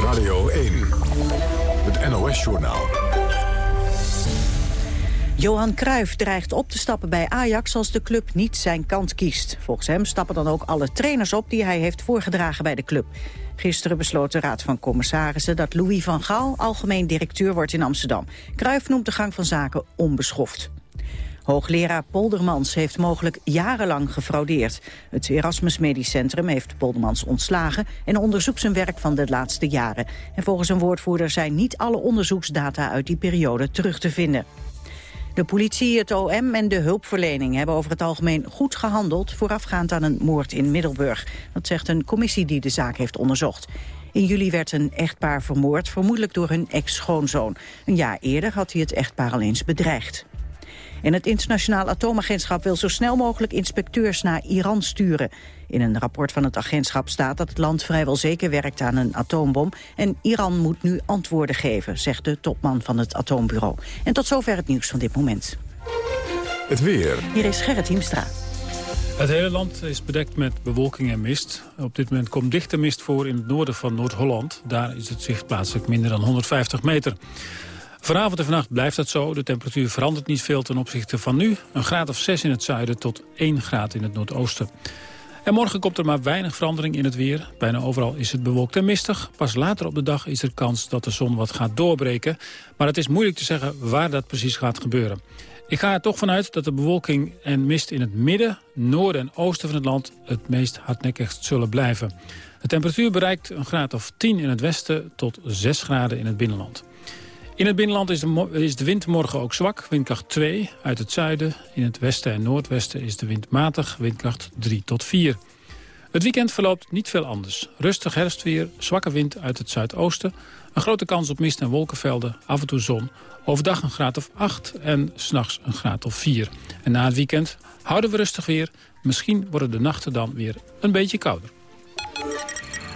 Radio 1, het NOS-journaal.
Johan Cruijff dreigt op te stappen bij Ajax als de club niet zijn kant kiest. Volgens hem stappen dan ook alle trainers op die hij heeft voorgedragen bij de club. Gisteren besloot de Raad van Commissarissen dat Louis van Gaal algemeen directeur wordt in Amsterdam. Cruijff noemt de gang van zaken onbeschoft. Hoogleraar Poldermans heeft mogelijk jarenlang gefraudeerd. Het Erasmus Medisch Centrum heeft Poldermans ontslagen... en onderzoekt zijn werk van de laatste jaren. En volgens een woordvoerder zijn niet alle onderzoeksdata uit die periode terug te vinden. De politie, het OM en de hulpverlening hebben over het algemeen goed gehandeld... voorafgaand aan een moord in Middelburg. Dat zegt een commissie die de zaak heeft onderzocht. In juli werd een echtpaar vermoord, vermoedelijk door hun ex-schoonzoon. Een jaar eerder had hij het echtpaar al eens bedreigd. En het internationaal atoomagentschap wil zo snel mogelijk inspecteurs naar Iran sturen. In een rapport van het agentschap staat dat het land vrijwel zeker werkt aan een atoombom. En Iran moet nu antwoorden geven, zegt de topman van het atoombureau. En tot zover het nieuws van dit moment.
Het weer.
Hier is Gerrit Hiemstra.
Het hele land is bedekt met bewolking en mist. Op dit moment komt dichte mist voor in het noorden van Noord-Holland. Daar is het zicht plaatselijk minder dan 150 meter. Vanavond en vannacht blijft dat zo. De temperatuur verandert niet veel ten opzichte van nu. Een graad of 6 in het zuiden tot 1 graad in het noordoosten. En morgen komt er maar weinig verandering in het weer. Bijna overal is het bewolkt en mistig. Pas later op de dag is er kans dat de zon wat gaat doorbreken. Maar het is moeilijk te zeggen waar dat precies gaat gebeuren. Ik ga er toch vanuit dat de bewolking en mist in het midden, noorden en oosten van het land... het meest hardnekkig zullen blijven. De temperatuur bereikt een graad of 10 in het westen tot 6 graden in het binnenland. In het binnenland is de, is de, wind morgen ook zwak, windkracht 2 uit het zuiden. In het westen en noordwesten is de wind matig, windkracht 3 tot 4. Het weekend verloopt niet veel anders. Rustig herfstweer, zwakke wind uit het zuidoosten. Een grote kans op mist en wolkenvelden, af en toe zon. Overdag een graad of 8 en s'nachts een graad of 4. En na het weekend houden we rustig weer. Misschien worden de nachten dan weer een beetje kouder.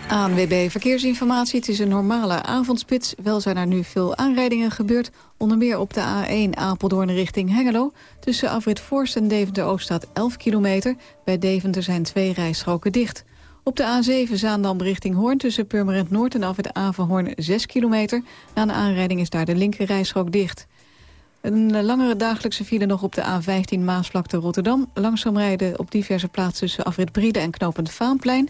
ANWB Verkeersinformatie. Het is een normale avondspits. Wel zijn er nu veel aanrijdingen gebeurd. Onder meer op de A1 Apeldoorn richting Hengelo. Tussen Afrit Forst en Deventer-Oost staat 11 kilometer. Bij Deventer zijn twee rijstroken dicht. Op de A7 Zaandam richting Hoorn tussen Purmerend Noord en Afrit Avenhoorn 6 kilometer. Na een aanrijding is daar de linker rijstrook dicht. Een langere dagelijkse file nog op de A15 Maasvlakte Rotterdam. Langzaam rijden op diverse plaatsen tussen Afrit Brieden en Knopend Vaanplein.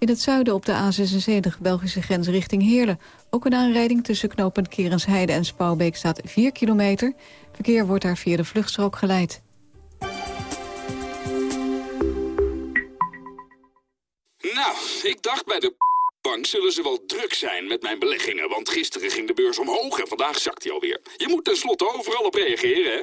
In het zuiden op de A76 Belgische grens richting Heerlen. Ook een aanrijding tussen knooppunt Kerensheide en Spouwbeek staat 4 kilometer. Verkeer wordt daar via de vluchtstrook geleid.
Nou, ik dacht bij de bank zullen ze wel druk zijn met mijn beleggingen... want gisteren ging de beurs omhoog en vandaag zakt hij alweer. Je moet tenslotte overal op reageren, hè?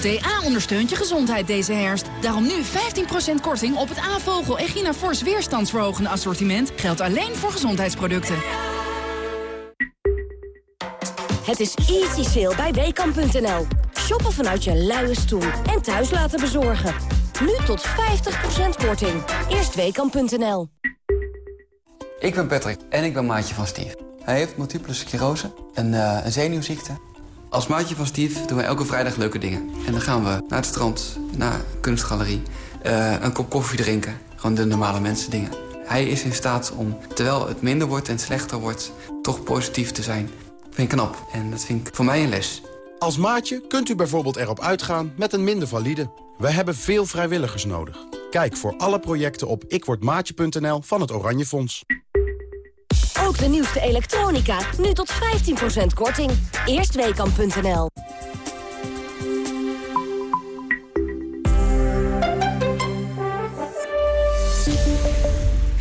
TA ondersteunt je gezondheid deze herfst. Daarom nu 15% korting op het A-vogel Egina Force weerstandsverhogende assortiment. Geldt alleen voor gezondheidsproducten.
Het is easy sale bij Weekamp.nl. Shoppen vanuit je luie stoel en thuis laten bezorgen. Nu tot 50% korting. Eerst Weekamp.nl.
Ik ben Patrick en ik ben maatje van Steve. Hij heeft multiple sclerose een, eh, een zenuwziekte. Als maatje van Steve doen we elke vrijdag leuke dingen. En dan gaan we naar het strand, naar een kunstgalerie, uh, een kop koffie drinken. Gewoon de normale mensen dingen. Hij is in staat om, terwijl het minder wordt en slechter wordt... toch positief te zijn. Dat vind ik knap en dat vind ik voor mij een les.
Als maatje kunt u bijvoorbeeld erop uitgaan met een minder valide. We hebben veel vrijwilligers nodig. Kijk voor alle projecten op ikwordmaatje.nl van het Oranje Fonds.
Ook de nieuwste elektronica, nu tot 15% korting. Eerstweekam.nl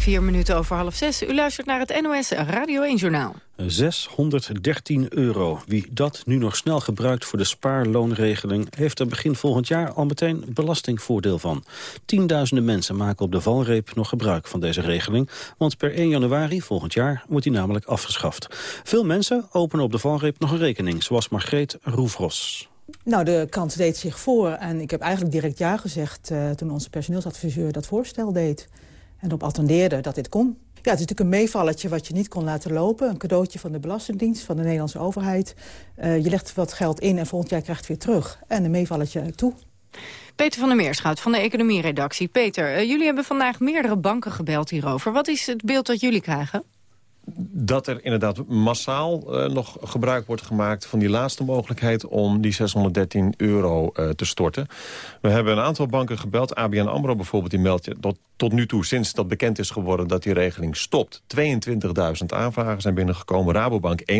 Vier minuten over half zes. U luistert naar het NOS Radio 1-journaal.
613 euro. Wie dat nu nog snel gebruikt voor de spaarloonregeling... heeft er begin volgend jaar al meteen belastingvoordeel van. Tienduizenden mensen maken op de valreep nog gebruik van deze regeling... want per 1 januari volgend jaar wordt die namelijk afgeschaft. Veel mensen openen op de valreep nog een rekening... zoals Margreet Roefros.
Nou, de kans deed zich voor en ik heb eigenlijk direct ja gezegd... Uh, toen onze personeelsadviseur dat voorstel deed... En op attendeerde dat dit kon. Ja, het is natuurlijk een meevalletje wat je niet kon laten lopen. Een cadeautje van de Belastingdienst, van de Nederlandse overheid. Uh, je legt wat geld in en volgend jaar krijgt het weer terug. En een meevalletje toe.
Peter van der Meerschout van de economieredactie. Peter, uh, jullie hebben vandaag meerdere banken gebeld hierover. Wat is het beeld dat jullie krijgen?
Dat er inderdaad massaal uh, nog gebruik wordt gemaakt... van die laatste mogelijkheid om die 613 euro uh, te storten. We hebben een aantal banken gebeld. ABN AMRO bijvoorbeeld, die meldt je tot, nu toe... sinds dat bekend is geworden dat die regeling stopt... 22.000 aanvragen zijn binnengekomen. Rabobank 31.000,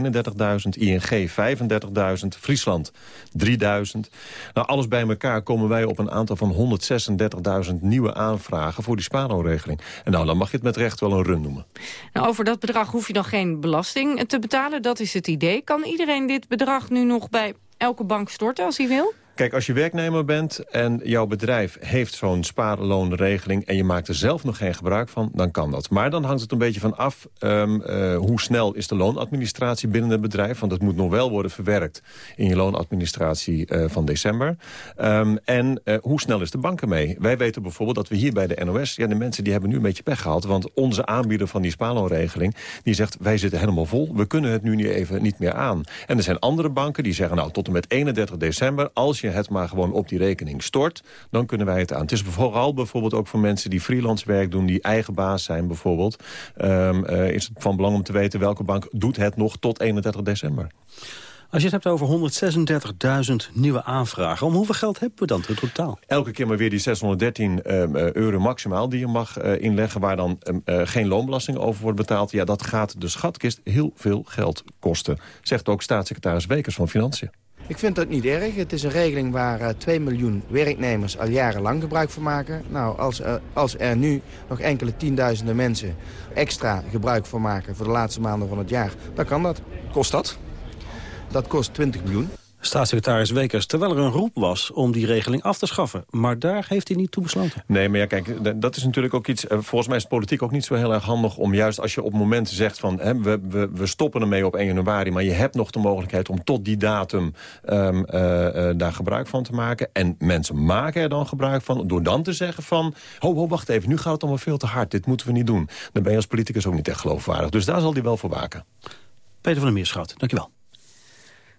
ING 35.000, Friesland 3.000. Nou, alles bij elkaar komen wij op een aantal van 136.000 nieuwe aanvragen... voor die spaarregeling. En nou, dan mag je het met recht wel een run noemen.
Nou, over dat bedrag hoef je dan geen belasting te betalen. Dat is het idee. Kan iedereen dit bedrag nu nog bij elke bank storten als hij wil?
Kijk, als je werknemer bent en jouw bedrijf heeft zo'n spaarloonregeling... en je maakt er zelf nog geen gebruik van, dan kan dat. Maar dan hangt het een beetje van af um, uh, hoe snel is de loonadministratie binnen het bedrijf. Want dat moet nog wel worden verwerkt in je loonadministratie uh, van december. Um, en uh, hoe snel is de bank ermee? Wij weten bijvoorbeeld dat we hier bij de NOS... ja, de mensen die hebben nu een beetje pech gehad. Want onze aanbieder van die spaarloonregeling... die zegt, wij zitten helemaal vol. We kunnen het nu niet even niet meer aan. En er zijn andere banken die zeggen, nou, tot en met 31 december... als je het maar gewoon op die rekening stort, dan kunnen wij het aan. Het is vooral bijvoorbeeld ook voor mensen die freelance werk doen... die eigen baas zijn bijvoorbeeld... Um, uh, is het van belang om te weten welke bank doet het nog tot 31 december.
Als je het hebt over 136.000 nieuwe aanvragen... om hoeveel geld hebben we dan in totaal?
Elke keer maar weer die 613 um, euro maximaal die je mag uh, inleggen... waar dan uh, geen loonbelasting over wordt betaald. Ja, dat gaat de schatkist heel veel geld kosten. Zegt ook staatssecretaris Wekers van Financiën.
Ik vind dat niet erg. Het is een regeling waar uh, 2 miljoen werknemers al jarenlang gebruik van maken. Nou, als, uh, als er nu nog enkele tienduizenden mensen extra gebruik van maken... voor de laatste maanden van het jaar, dan kan dat.
Kost dat?
Dat kost 20 miljoen.
Staatssecretaris Wekers, terwijl er een roep was om die regeling af te schaffen. Maar daar heeft hij niet toe besloten.
Nee, maar ja, kijk, dat is natuurlijk ook iets... volgens mij is het politiek ook niet zo heel erg handig om juist als je op momenten zegt van... Hè, we, we, we stoppen ermee op 1 januari, maar je hebt nog de mogelijkheid om tot die datum um, uh, uh, daar gebruik van te maken. En mensen maken er dan gebruik van door dan te zeggen van... ho, ho, wacht even, nu gaat het allemaal veel te hard, dit moeten we niet doen. Dan ben je als politicus ook niet echt geloofwaardig. Dus daar zal hij wel voor waken.
Peter van der Meerschout, dankjewel.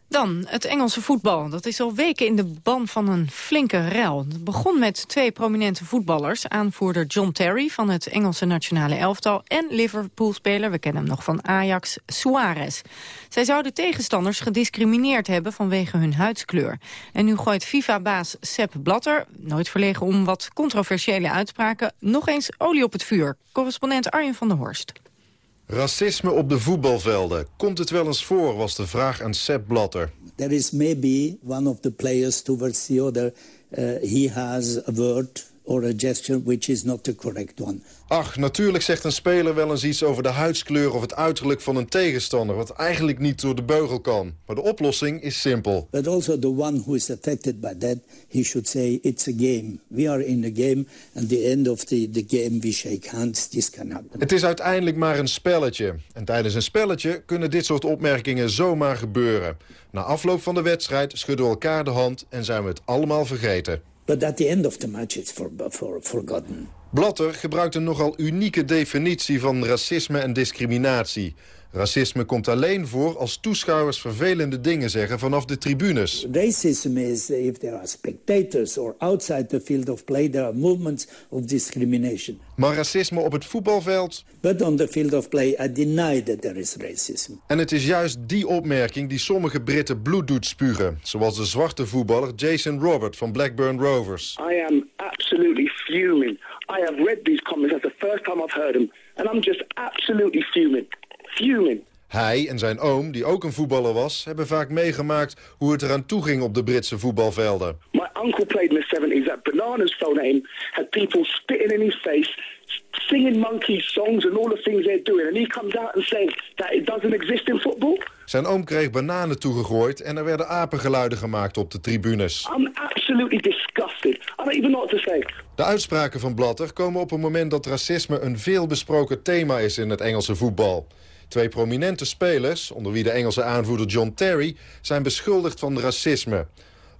Dan het Engelse voetbal. Dat is al weken in de ban van een flinke rel. Het begon met twee prominente voetballers. Aanvoerder John Terry van het Engelse nationale elftal... en Liverpool-speler, we kennen hem nog van Ajax, Suarez. Zij zouden tegenstanders gediscrimineerd hebben vanwege hun huidskleur. En nu gooit FIFA-baas Sepp Blatter, nooit verlegen om wat controversiële uitspraken... nog eens olie op het vuur. Correspondent Arjen van der Horst.
Racisme op de voetbalvelden. Komt het wel eens voor, was de vraag aan Sepp Blatter.
There is maybe one of the players towards the other. Uh, he has a word or a gesture which is not the correct one.
Ach, natuurlijk zegt een speler wel eens iets over de huidskleur of het uiterlijk van een tegenstander, wat eigenlijk niet door de beugel kan. Maar de oplossing is simpel.
But also the one who is affected by that, he should say it's a game. We are in a game and the end of the, the game we shake hands. This can happen.
Het is uiteindelijk maar een spelletje. En tijdens een spelletje kunnen dit soort opmerkingen zomaar gebeuren. Na afloop van de wedstrijd schudden we elkaar de hand en zijn we het allemaal vergeten.
But at the end of the match it's for, for, forgotten.
Blatter gebruikt een nogal unieke definitie van racisme en discriminatie. Racisme komt alleen voor als toeschouwers vervelende dingen zeggen vanaf de tribunes.
Racism is if there are spectators or outside the field of play, there are movements of discrimination.
Maar racisme op het voetbalveld?
But on the field of play, I deny that there is racism.
En het is juist die opmerking die sommige Britten bloed doet spugen. Zoals de zwarte voetballer Jason Robert van Blackburn Rovers.
I am absolutely fuming. I have read these comments. That's the first time I've heard them. And I'm just absolutely fuming. Fuming.
Hij en zijn oom, die ook een voetballer was... hebben vaak meegemaakt hoe het eraan toe ging op de Britse voetbalvelden.
My uncle played in the 70s. That bananas thrown at him. Had people spitting in his face. Singing monkey songs and all the things they're doing. And he comes out and saying that it doesn't exist in football.
Zijn oom kreeg bananen toegegooid en er werden apengeluiden gemaakt op de tribunes.
I'm absolutely disgusted. I don't even know what to say.
De uitspraken van Blatter komen op een moment dat racisme een veelbesproken thema is in het Engelse voetbal. Twee prominente spelers, onder wie de Engelse aanvoerder John Terry, zijn beschuldigd van racisme.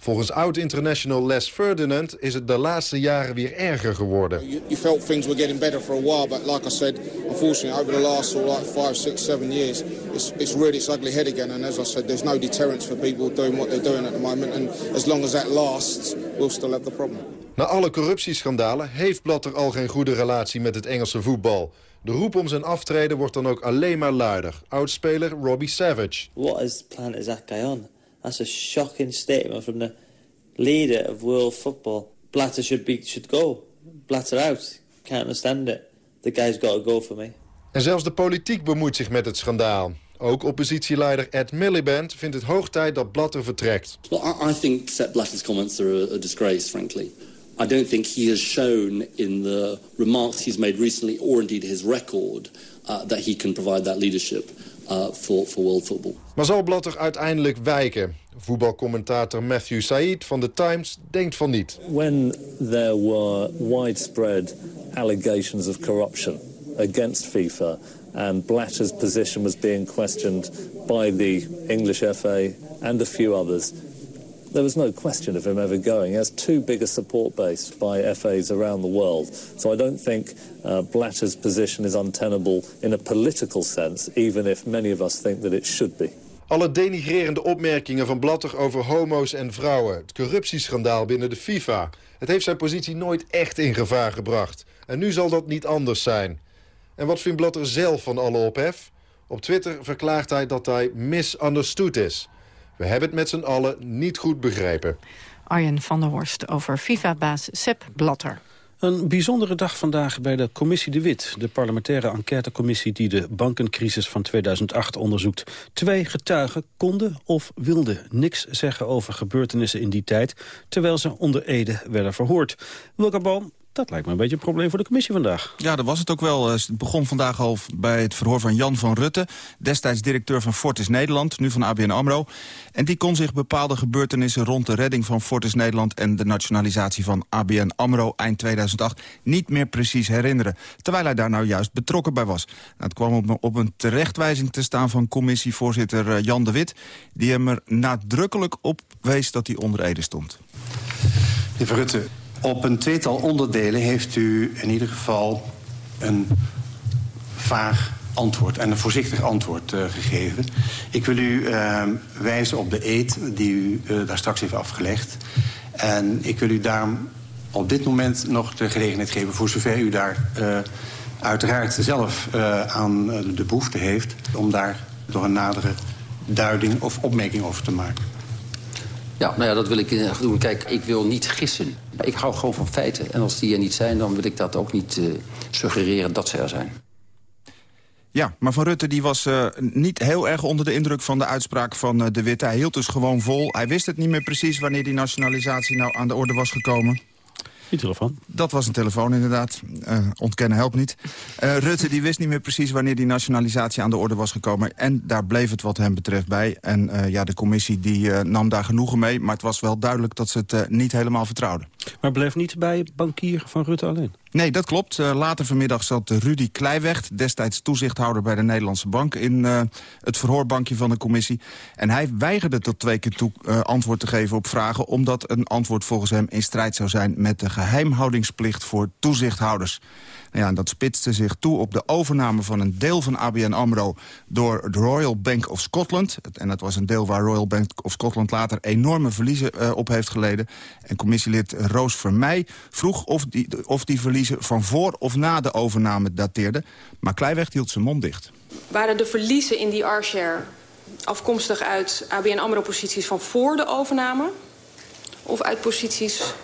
Volgens oud-international Les Ferdinand is het de laatste jaren weer erger geworden.
You, you felt things were getting better for a while, but like I said, unfortunately over the last sort like five, six, seven years, it's, it's really its ugly head again. And as I said, there's no deterrence for people doing what they're doing at the moment. And as long as that lasts, we'll still have the problem.
Na alle corruptieschandalen heeft Blatter al geen goede relatie met het Engelse voetbal. De roep om zijn aftreden wordt dan ook alleen maar luider. Oudspeler Robbie Savage.
What is planet Zaki on? That's a shocking statement from the leader of world football. Blatter should, be, should go. Blatter out. Can't understand it. The guy's got to go for me.
En zelfs de politiek bemoeit zich met het schandaal. Ook oppositieleider Ed Miliband vindt het hoog tijd dat Blatter vertrekt.
Well, I, I think Sepp Blatter's comments are a disgrace, frankly. I don't think he has shown in the remarks he's made recently, or indeed his record, uh, that he can provide that leadership uh, for, for world football.
Maar zal Blatter uiteindelijk wijken? Voetbalcommentator Matthew Said van The Times denkt van niet.
When there were widespread allegations of corruption against FIFA and Blatter's position was being questioned by the English FA and a few others, there was no question of him ever going. He has too big a support base by FAs around the world. So I don't think uh, Blatter's position is untenable in a political sense, even if many of us think that it should be.
Alle denigrerende opmerkingen van Blatter over homo's en vrouwen. Het corruptieschandaal binnen de FIFA. Het heeft zijn positie nooit echt in gevaar gebracht. En nu zal dat niet anders zijn. En wat vindt Blatter zelf van alle ophef? Op Twitter verklaart hij dat hij misunderstood is. We hebben het met z'n allen niet goed begrepen.
Arjen van der Horst over FIFA-baas Sepp Blatter.
Een bijzondere dag vandaag bij de Commissie De Wit. De parlementaire enquêtecommissie die de bankencrisis van 2008 onderzoekt. Twee getuigen konden of wilden niks zeggen over gebeurtenissen in die tijd... terwijl ze onder Ede werden verhoord. Wilke Boom, dat lijkt me een beetje een probleem voor de commissie vandaag.
Ja, dat was het ook wel. Het begon vandaag al bij het verhoor van Jan van Rutte... destijds directeur van Fortis Nederland, nu van ABN AMRO. En die kon zich bepaalde gebeurtenissen rond de redding van Fortis Nederland... en de nationalisatie van ABN AMRO eind 2008 niet meer precies herinneren. Terwijl hij daar nou juist betrokken bij was. Nou, het kwam op, op een terechtwijzing te staan van commissievoorzitter eh, Jan de Wit... die hem er nadrukkelijk op wees dat hij onder Ede stond.
Meneer Rutte, op een tweetal onderdelen heeft u in ieder geval een vaag antwoord en een voorzichtig antwoord uh, gegeven. Ik wil u uh, wijzen op de eed die u uh, daar straks heeft afgelegd. En ik wil u daarom op dit moment nog de gelegenheid geven... voor zover u daar uiteraard zelf aan de behoefte heeft... om daar nog een nadere duiding of opmerking over te maken.
Ja, nou ja, dat wil ik doen. Kijk, ik wil niet gissen. Ik hou gewoon van feiten. En als die er niet zijn, dan wil ik dat ook niet uh, suggereren dat ze er zijn.
Ja, maar Van Rutte die was uh, niet heel erg onder de indruk van de uitspraak van uh, De Wit. Hij hield dus gewoon vol. Hij wist het niet meer precies wanneer die nationalisatie nou aan de orde was gekomen. Dat was een telefoon inderdaad. Uh, ontkennen helpt niet. Uh, Rutte die wist niet meer precies wanneer die nationalisatie aan de orde was gekomen. En daar bleef het wat hem betreft bij. En uh, ja, de commissie die nam daar genoegen mee. Maar het was wel duidelijk dat ze het niet helemaal vertrouwden.
Maar bleef niet bij bankier van Rutte alleen?
Nee, dat klopt. Uh, later vanmiddag zat Rudy Kleiweg, destijds toezichthouder bij de Nederlandse Bank... in uh, het verhoorbankje van de commissie. En hij weigerde tot twee keer toe uh, antwoord te geven op vragen... omdat een antwoord volgens hem in strijd zou zijn met de geheimhoudingsplicht voor toezichthouders. Ja, dat spitste zich toe op de overname van een deel van ABN AMRO... door Royal Bank of Scotland. En dat was een deel waar Royal Bank of Scotland later enorme verliezen uh, op heeft geleden. En commissielid Roos Vermeij vroeg of die, of die verliezen van voor of na de overname dateerden. Maar Kleiweg hield zijn mond dicht.
Waren de verliezen in die R-share afkomstig uit ABN AMRO-posities van voor de overname... of uit posities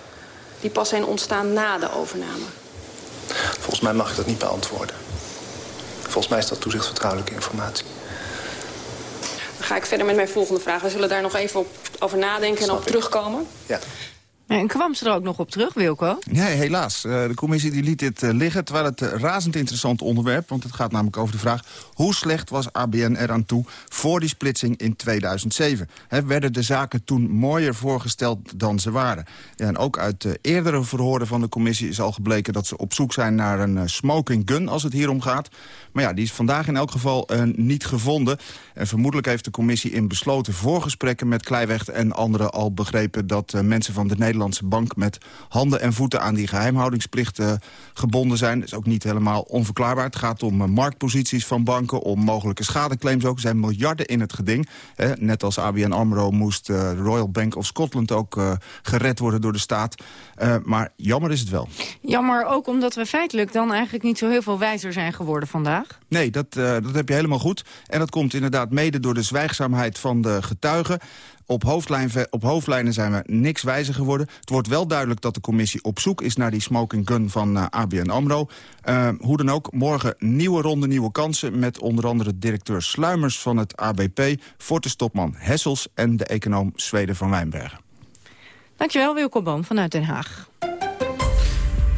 die pas zijn ontstaan na de overname?
Volgens mij mag ik dat niet beantwoorden. Volgens mij is dat toezichtsvertrouwelijke informatie.
Dan ga ik verder met mijn volgende vraag. We zullen daar nog even op, over nadenken en op terugkomen.
Ja.
En kwam ze er ook nog op terug, Wilco?
Ja, helaas. Eh, de commissie die liet dit eh, liggen, terwijl het een razend interessant onderwerp... want het gaat namelijk over de vraag... hoe slecht was ABN eraan toe voor die splitsing in 2007? werden de zaken toen mooier voorgesteld dan ze waren? En ook uit de eerdere verhoren van de commissie is al gebleken... dat ze op zoek zijn naar een smoking gun als het hier om gaat. Maar ja, die is vandaag in elk geval niet gevonden. En vermoedelijk heeft de commissie in besloten voorgesprekken met Kleiweg en anderen al begrepen... dat mensen van de Nederlandse Nederlandse bank met handen en voeten aan die geheimhoudingsplicht uh, gebonden zijn. Dat is ook niet helemaal onverklaarbaar. Het gaat om uh, marktposities van banken, om mogelijke schadeclaims ook. Er zijn miljarden in het geding. Hè. Net als ABN AMRO moest uh, de Royal Bank of Scotland ook gered worden door de staat. maar jammer is het wel.
Jammer ook omdat we feitelijk dan eigenlijk niet zo heel veel wijzer zijn geworden vandaag.
Nee, dat, dat heb je helemaal goed. En dat komt inderdaad mede door de zwijgzaamheid van de getuigen. Op, hoofdlijn, op hoofdlijnen zijn we niks wijzer geworden. Het wordt wel duidelijk dat de commissie op zoek is naar die smoking gun van uh, eh, ABN AMRO. Uh, hoe dan ook, morgen nieuwe ronde, nieuwe kansen... met onder andere directeur Sluimers van het ABP... Forte-stopman Hessels en de econoom Zweden van Wijnbergen.
Dankjewel, Wilco Boom vanuit Den Haag.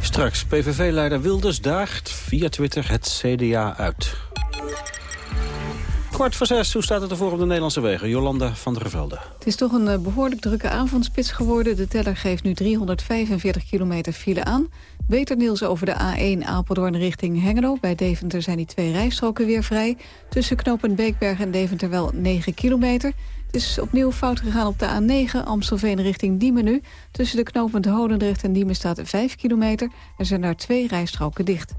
Straks, PVV-leider Wilders daagt via Twitter het CDA uit. Kwart voor zes, hoe staat het ervoor op de Nederlandse wegen? Jolanda van der Velde.
Het is toch een uh, behoorlijk drukke avondspits geworden. De teller geeft nu 345 kilometer file aan. Beter nieuws over de A1 Apeldoorn richting Hengelo. Bij Deventer zijn die twee rijstroken weer vrij. Tussen knooppunt Beekberg en Deventer wel 9 kilometer. Het is opnieuw fout gegaan op de A9 Amstelveen richting Diemen nu. Tussen de knooppunt Hodendrecht en Diemen staat 5 kilometer. Er zijn daar twee rijstroken dicht.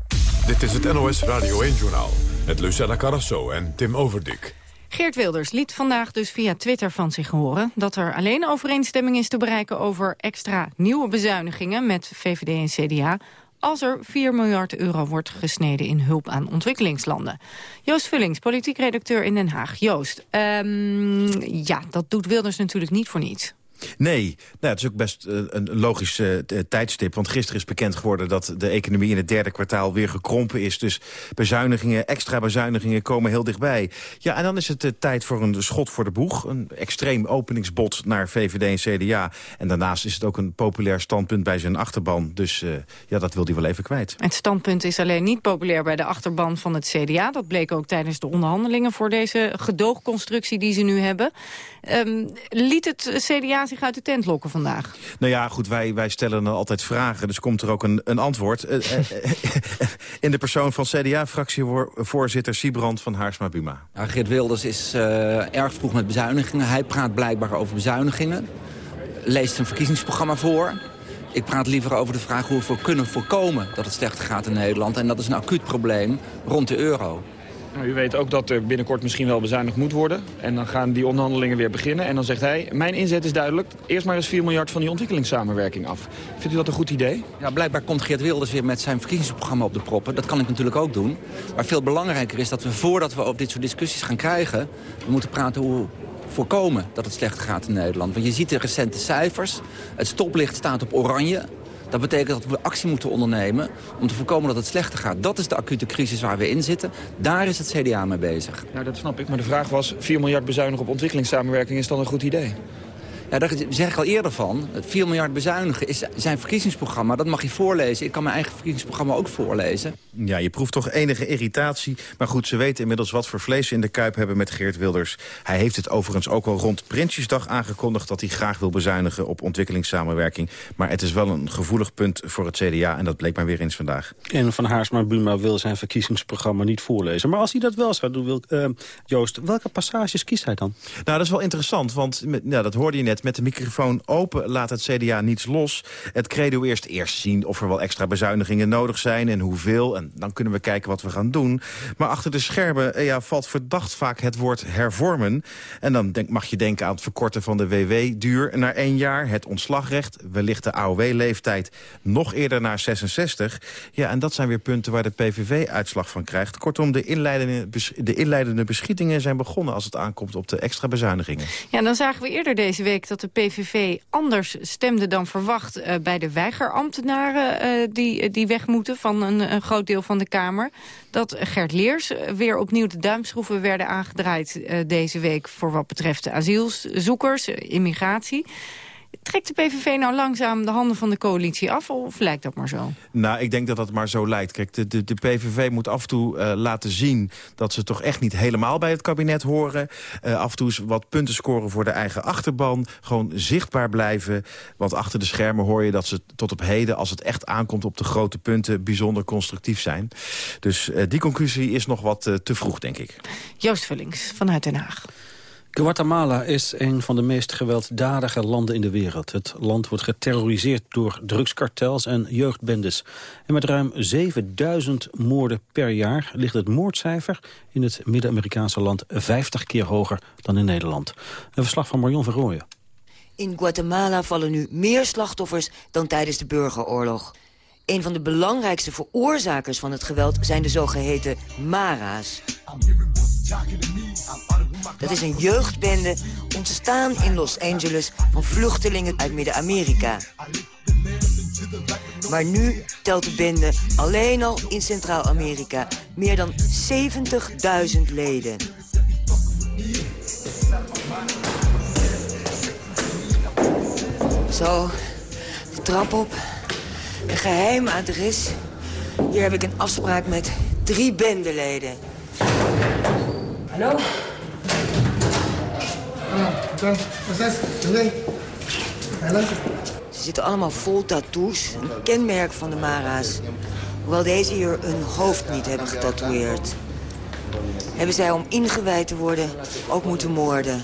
Dit is het NOS Radio 1-journaal met Lucella Carrasso en Tim Overdik.
Geert Wilders liet vandaag dus via Twitter van zich horen... dat er alleen overeenstemming is te bereiken over extra nieuwe bezuinigingen... met VVD en CDA als er 4 miljard euro wordt gesneden in hulp aan ontwikkelingslanden. Joost Vullings, politiek redacteur in Den Haag. Joost, um, ja, dat doet Wilders natuurlijk niet voor niets.
Nee, nou, het is ook best eh, een logisch uh, tijdstip. Want gisteren is bekend geworden dat de economie in het derde kwartaal weer gekrompen is. Dus bezuinigingen, extra bezuinigingen komen heel dichtbij. Ja, en dan is het uh, tijd voor een schot voor de boeg. Een extreem openingsbod naar VVD en CDA. En daarnaast is het ook een populair standpunt bij zijn achterban. Dus ja, dat wil hij wel even kwijt.
Het standpunt is alleen niet populair bij de achterban van het CDA. Dat bleek ook tijdens de onderhandelingen voor deze gedoogconstructie die ze nu hebben. Um, liet het CDA zich uit de tent lokken vandaag?
Nou ja, goed, wij, wij stellen altijd vragen, dus komt er ook een, een antwoord. Uh, in de persoon van CDA-fractievoorzitter Siebrand van Haarsma Buma.
Ja, Geert Wilders is uh, erg vroeg met bezuinigingen. Hij praat blijkbaar over bezuinigingen. Leest een verkiezingsprogramma voor. Ik praat liever over de vraag hoe we kunnen voorkomen dat het slechter gaat in Nederland. En dat is een acuut probleem rond de euro.
Nou, u weet ook dat er binnenkort misschien wel bezuinigd moet worden. En dan gaan die onderhandelingen weer beginnen. En dan zegt hij, mijn inzet is duidelijk. Eerst maar eens 4 miljard van die ontwikkelingssamenwerking af. Vindt u dat een goed idee?
Ja, blijkbaar komt Geert Wilders weer met zijn verkiezingsprogramma op de proppen. Dat kan ik natuurlijk ook doen. Maar veel belangrijker is dat we voordat we over dit soort discussies gaan krijgen... we moeten praten hoe voorkomen dat het slecht gaat in Nederland. Want je ziet de recente cijfers. Het stoplicht staat op oranje. Dat betekent dat we actie moeten ondernemen om te voorkomen dat het slechter gaat. Dat is de acute crisis waar we in zitten. Daar is het CDA mee bezig.
Ja, dat snap ik. Maar de vraag was, 4 miljard bezuinigen op ontwikkelingssamenwerking is dan een goed idee?
Ja, daar zeg ik al eerder van. Het 4 miljard bezuinigen is zijn verkiezingsprogramma. Dat mag je voorlezen. Ik kan mijn eigen verkiezingsprogramma ook voorlezen.
Ja, je proeft toch enige irritatie. Maar goed, ze weten inmiddels wat voor vlees ze in de kuip hebben met Geert Wilders. Hij heeft het overigens ook al rond Prinsjesdag aangekondigd... dat hij graag wil bezuinigen op ontwikkelingssamenwerking. Maar het is wel een gevoelig punt voor het CDA. En dat bleek maar weer eens vandaag.
En Van Haarsma Buma wil zijn verkiezingsprogramma niet voorlezen. Maar als hij dat wel gaat doen, wil, uh, Joost, welke passages kiest hij dan?
Nou, dat is wel interessant, want ja, dat hoorde je net. Met de microfoon open laat het CDA niets los. Het credo eerst eerst zien of er wel extra bezuinigingen nodig zijn... en hoeveel, en dan kunnen we kijken wat we gaan doen. Maar achter de schermen eh, ja, valt verdacht vaak het woord hervormen. En dan denk, mag je denken aan het verkorten van de WW-duur naar één jaar... het ontslagrecht, wellicht de AOW-leeftijd nog eerder naar 66. Ja, en dat zijn weer punten waar de PVV uitslag van krijgt. Kortom, de inleidende, de inleidende beschietingen zijn begonnen... als het aankomt op de extra bezuinigingen.
Ja, dan zagen we eerder deze week dat de PVV anders stemde dan verwacht... Uh, bij de weigerambtenaren uh, die, die weg moeten van een, een, groot deel van de Kamer. Dat Gert Leers weer opnieuw de duimschroeven werden aangedraaid deze week... voor wat betreft asielzoekers, immigratie. Trekt de PVV nou langzaam de handen van de coalitie af of lijkt dat maar zo?
Nou, ik denk dat dat maar zo lijkt. Kijk, de, de, de PVV moet af en toe uh, laten zien dat ze toch echt niet helemaal bij het kabinet horen. Uh, af en toe wat punten scoren voor de eigen achterban. Gewoon zichtbaar blijven. Want achter de schermen hoor je dat ze tot op heden, als het echt aankomt op de grote punten, bijzonder constructief zijn. Dus uh, die conclusie is nog wat te vroeg, denk ik.
Joost Vullings vanuit Den Haag.
Guatemala is een van de meest gewelddadige landen in de wereld. Het land wordt geterroriseerd door drugskartels en jeugdbendes. En met ruim 7000 moorden per jaar ligt het moordcijfer in het Midden-Amerikaanse land 50 keer hoger dan in Nederland. Een verslag van Marion Verrooyen.
In Guatemala vallen nu meer slachtoffers dan tijdens de burgeroorlog. Een van de belangrijkste veroorzakers van het geweld zijn de zogeheten Mara's. Dat is een jeugdbende ontstaan in Los Angeles van vluchtelingen uit Midden-Amerika. Maar nu telt de bende alleen al in Centraal-Amerika meer dan 70.000 leden. Zo, de trap op. Een geheim adres. Hier heb ik een afspraak met drie bendeleden. Hallo? Ze zitten allemaal vol tattoos, een kenmerk van de Mara's. Hoewel deze hier hun hoofd niet hebben getatoeëerd. Hebben zij om ingewijd te worden ook moeten moorden.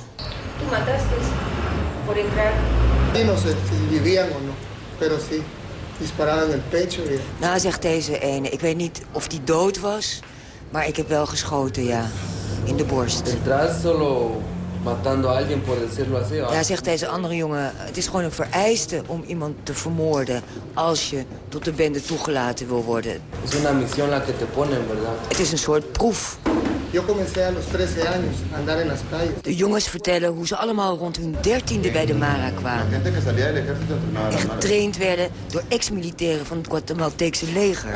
Nou, zegt deze ene, ik weet niet of die dood was... maar ik heb wel geschoten, ja. In de borst. Ja, zegt deze andere jongen, het is gewoon een vereiste om iemand te vermoorden... als je tot de bende toegelaten wil worden. Het is een soort proef. De jongens vertellen hoe ze allemaal rond hun dertiende bij de Mara kwamen. En getraind werden door ex-militairen van het Guatemalteekse leger.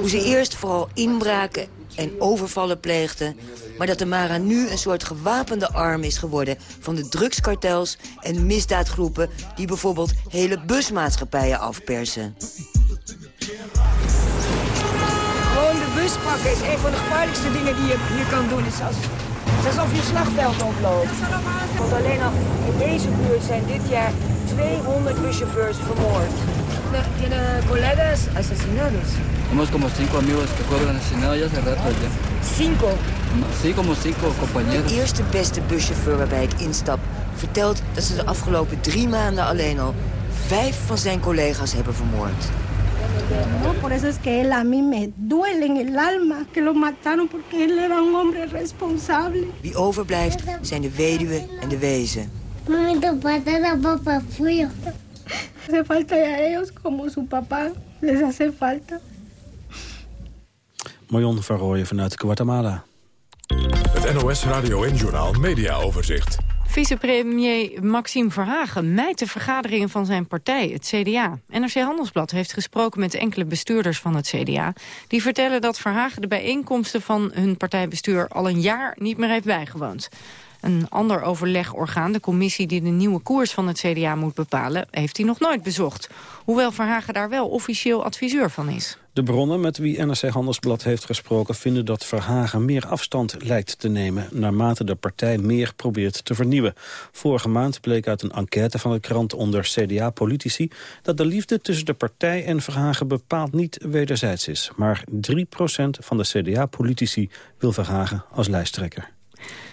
Hoe ze eerst vooral inbraken en overvallen pleegden... maar dat de Mara nu een soort gewapende arm is geworden... van de drugskartels en misdaadgroepen... die bijvoorbeeld hele busmaatschappijen afpersen.
Gewoon de bus pakken is een van de gevaarlijkste dingen die je hier kan doen. Het is, als, het is alsof je slagveld oploopt. Want alleen al in deze buurt zijn dit jaar 200 buschauffeurs vermoord. Tiene colegas asesinados.
Hemos como cinco amigos que fueron asesinados ya hace rato ya.
Cinco?
Sí, como cinco compañeros.
De eerste beste buschauffeur waarbij ik instap vertelt dat ze de afgelopen drie maanden alleen al vijf van zijn collega's hebben vermoord.
No, por eso es que él a mí me duele en el alma que lo mataron porque él era un hombre responsable.
Wie overblijft zijn de weduwe en de wezen.
Mami, tu patata papá fui Hace falta a ellos como su papá les hace falta.
Marion van Rooyen vanuit Guatemala.
Het NOS Radio en Journal Media Overzicht.
Vicepremier Maxime Verhagen mijt de vergaderingen van zijn partij, het CDA. NRC Handelsblad heeft gesproken met enkele bestuurders van het CDA. Die vertellen dat Verhagen de bijeenkomsten van hun partijbestuur al een jaar niet meer heeft bijgewoond. Een ander overlegorgaan, de commissie die de nieuwe koers van het CDA moet bepalen, heeft hij nog nooit bezocht. Hoewel Verhagen daar wel officieel adviseur van is.
De bronnen met wie NRC Handelsblad heeft gesproken... vinden dat Verhagen meer afstand lijkt te nemen... naarmate de partij meer probeert te vernieuwen. Vorige maand bleek uit een enquête van de krant onder CDA-politici... dat de liefde tussen de partij en Verhagen bepaald niet wederzijds is. Maar 3% van de CDA-politici wil Verhagen als lijsttrekker.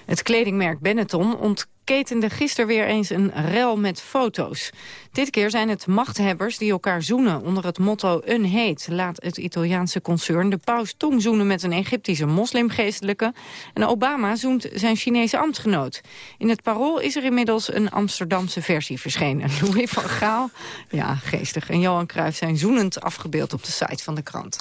Het kledingmerk Benetton ontketende gisteren weer eens een rel met foto's. Dit keer zijn het machthebbers die elkaar zoenen onder het motto Unhate. Laat het Italiaanse concern de paus tongzoenen met een Egyptische moslimgeestelijke. En Obama zoent zijn Chinese ambtsgenoot. In het parool is er inmiddels een Amsterdamse versie verschenen. Louis van Gaal, ja geestig, en Johan Cruijff zijn zoenend afgebeeld op de site van de krant.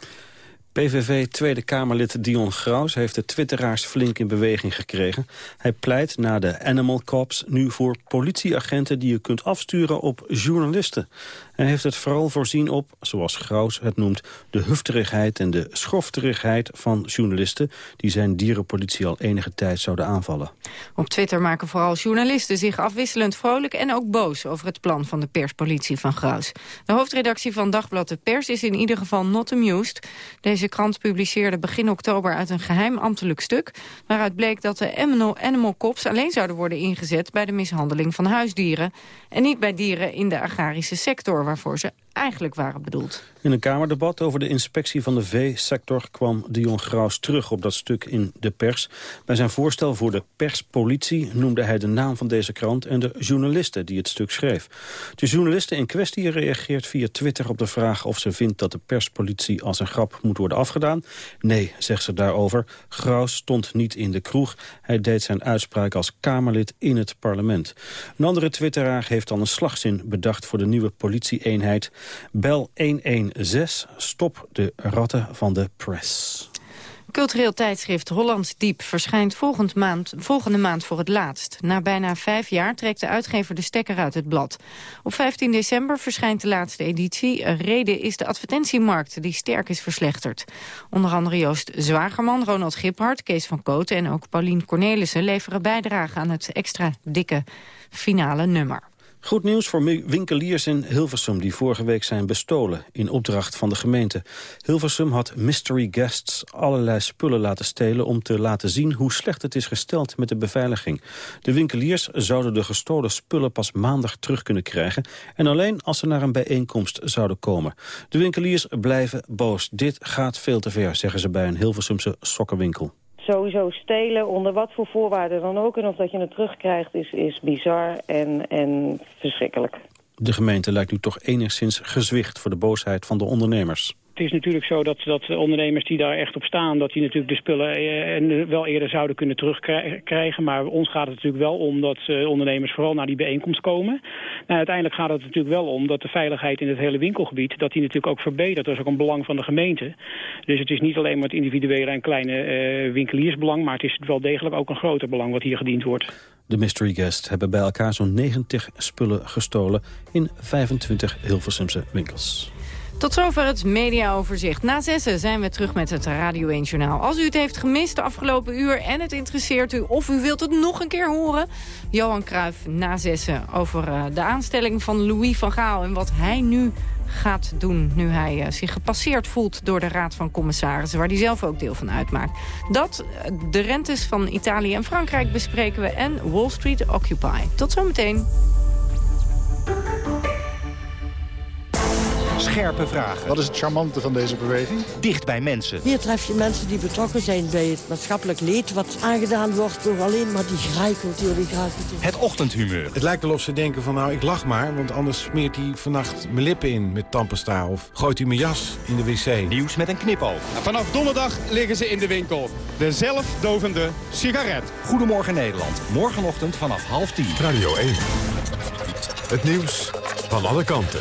PVV Tweede Kamerlid Dion Graus heeft de twitteraars flink in beweging gekregen. Hij pleit na de Animal Cops nu voor politieagenten die je kunt afsturen op journalisten. Hij heeft het vooral voorzien op, zoals Graus het noemt... de hufterigheid en de schofterigheid van journalisten... die zijn dierenpolitie al enige tijd zouden aanvallen.
Op Twitter maken vooral journalisten zich afwisselend vrolijk... en ook boos over het plan van de perspolitie van Graus. De hoofdredactie van Dagblad De Pers is in ieder geval not amused. Deze krant publiceerde begin oktober uit een geheim ambtelijk stuk... waaruit bleek dat de Animal, Animal Cops alleen zouden worden ingezet... bij de mishandeling van huisdieren... en niet bij dieren in de agrarische sector waarvoor ze eigenlijk waren bedoeld.
In een Kamerdebat over de inspectie van de veesector kwam Dion Graus terug op dat stuk in de pers. Bij zijn voorstel voor de perspolitie noemde hij de naam van deze krant en de journalisten die het stuk schreef. De journaliste in kwestie reageert via Twitter op de vraag of ze vindt dat de perspolitie als een grap moet worden afgedaan. Nee, zegt ze daarover. Graus stond niet in de kroeg. Hij deed zijn uitspraak als Kamerlid in het parlement. Een andere twitteraar heeft dan een slagzin bedacht voor de nieuwe politieeenheid. Bel 116, stop de ratten van de press.
Cultureel tijdschrift Hollands Diep verschijnt volgend maand, volgende maand voor het laatst. Na bijna vijf jaar trekt de uitgever de stekker uit het blad. Op 15 december verschijnt de laatste editie. Reden is de advertentiemarkt die sterk is verslechterd. Onder andere Joost Zwagerman, Ronald Giphart, Kees van Kooten en ook Paulien Cornelissen leveren bijdrage aan het extra dikke finale nummer.
Goed nieuws voor winkeliers in Hilversum die vorige week zijn bestolen in opdracht van de gemeente. Hilversum had mystery guests allerlei spullen laten stelen om te laten zien hoe slecht het is gesteld met de beveiliging. De winkeliers zouden de gestolen spullen pas maandag terug kunnen krijgen en alleen als ze naar een bijeenkomst zouden komen. De winkeliers blijven boos. Dit gaat veel te ver, zeggen ze bij een Hilversumse sokkenwinkel
sowieso stelen, onder wat voor voorwaarden dan ook. En of dat je het terugkrijgt is, is bizar en, en verschrikkelijk.
De gemeente lijkt nu toch enigszins gezwicht voor de boosheid van de ondernemers.
Het is natuurlijk zo dat, dat ondernemers die daar echt op staan... dat die natuurlijk de spullen eh, wel eerder zouden kunnen terugkrijgen. Maar ons gaat het natuurlijk wel om dat eh, ondernemers vooral naar die bijeenkomst komen. Nou, uiteindelijk gaat het natuurlijk wel om dat de veiligheid in het hele winkelgebied... dat die natuurlijk ook verbetert. Dat is ook een belang van de gemeente. Dus het is niet alleen maar het individuele en kleine uh, winkeliersbelang... maar het is wel degelijk ook een groter belang wat hier gediend wordt.
De mystery guests hebben bij elkaar zo'n 90 spullen gestolen... in 25 Hilversumse winkels.
Tot zover het mediaoverzicht. Na zessen zijn we terug met het Radio 1 Journaal. Als u het heeft gemist de afgelopen uur en het interesseert u... of u wilt het nog een keer horen... Johan Cruijff na zessen over uh, de aanstelling van Louis van Gaal... en wat hij nu gaat doen nu hij uh, zich gepasseerd voelt door de Raad van Commissarissen... waar hij zelf ook deel van uitmaakt. Dat, uh, de rentes van Italië en Frankrijk bespreken we... en Wall Street Occupy. Tot zometeen.
Scherpe vragen.
Wat is het charmante van deze beweging?
Dicht bij mensen.
Hier tref je mensen die betrokken zijn bij het maatschappelijk leed... wat aangedaan wordt door alleen maar die graaikultuur. Die graaikultuur.
Het ochtendhumeur.
Het lijkt wel of ze denken van nou, ik lach maar... want anders smeert hij vannacht mijn lippen in met tandpasta... of gooit hij mijn jas in de wc.
Nieuws met een knipoog.
Vanaf donderdag liggen ze in de winkel. De zelfdovende sigaret.
Goedemorgen Nederland. Morgenochtend vanaf half tien.
Radio 1. Het nieuws van alle kanten.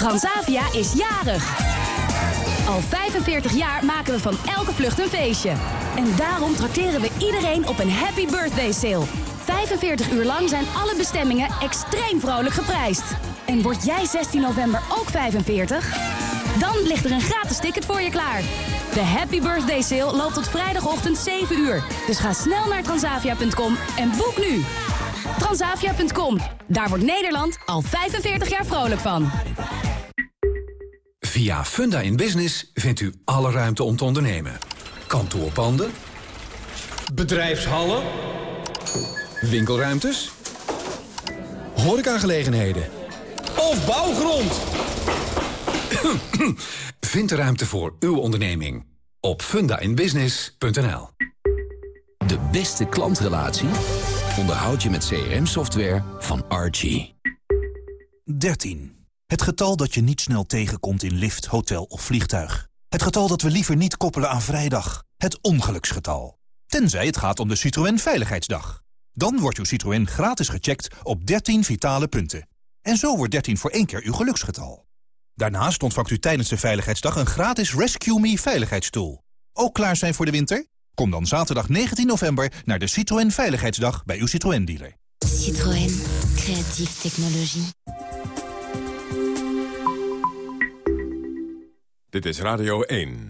Transavia is jarig. Al 45 jaar maken we van elke vlucht een feestje. En daarom trakteren we iedereen op een happy birthday sale. 45 uur lang zijn alle bestemmingen extreem vrolijk geprijsd. En word jij 16 november ook 45? Dan ligt er een gratis ticket voor je klaar. De Happy Birthday Sale loopt tot vrijdagochtend 7 uur. Dus ga snel naar transavia.com en boek nu. Transavia.com. Daar wordt Nederland al 45 jaar vrolijk van.
Via Funda in Business vindt u alle ruimte om te ondernemen. Kantoorpanden. Bedrijfshallen. Winkelruimtes. Horecagelegenheden. Of bouwgrond. Vind de ruimte voor uw onderneming op fundainbusiness.nl.
De beste klantrelatie onderhoud je met CRM-software van Archie.
13. Het getal dat je niet snel tegenkomt in lift, hotel of vliegtuig. Het getal dat we liever niet koppelen aan vrijdag. Het ongeluksgetal. Tenzij het gaat om de Citroën Veiligheidsdag. Dan wordt uw Citroën gratis gecheckt op 13 vitale punten. En zo wordt 13 voor één keer uw geluksgetal. Daarnaast ontvangt u tijdens de Veiligheidsdag een gratis Rescue Me veiligheidsstoel. Ook klaar zijn voor de winter? Kom dan zaterdag 19 november naar de Citroën Veiligheidsdag bij uw Citroën dealer.
Citroën. Creatieve technologie.
Dit is Radio 1.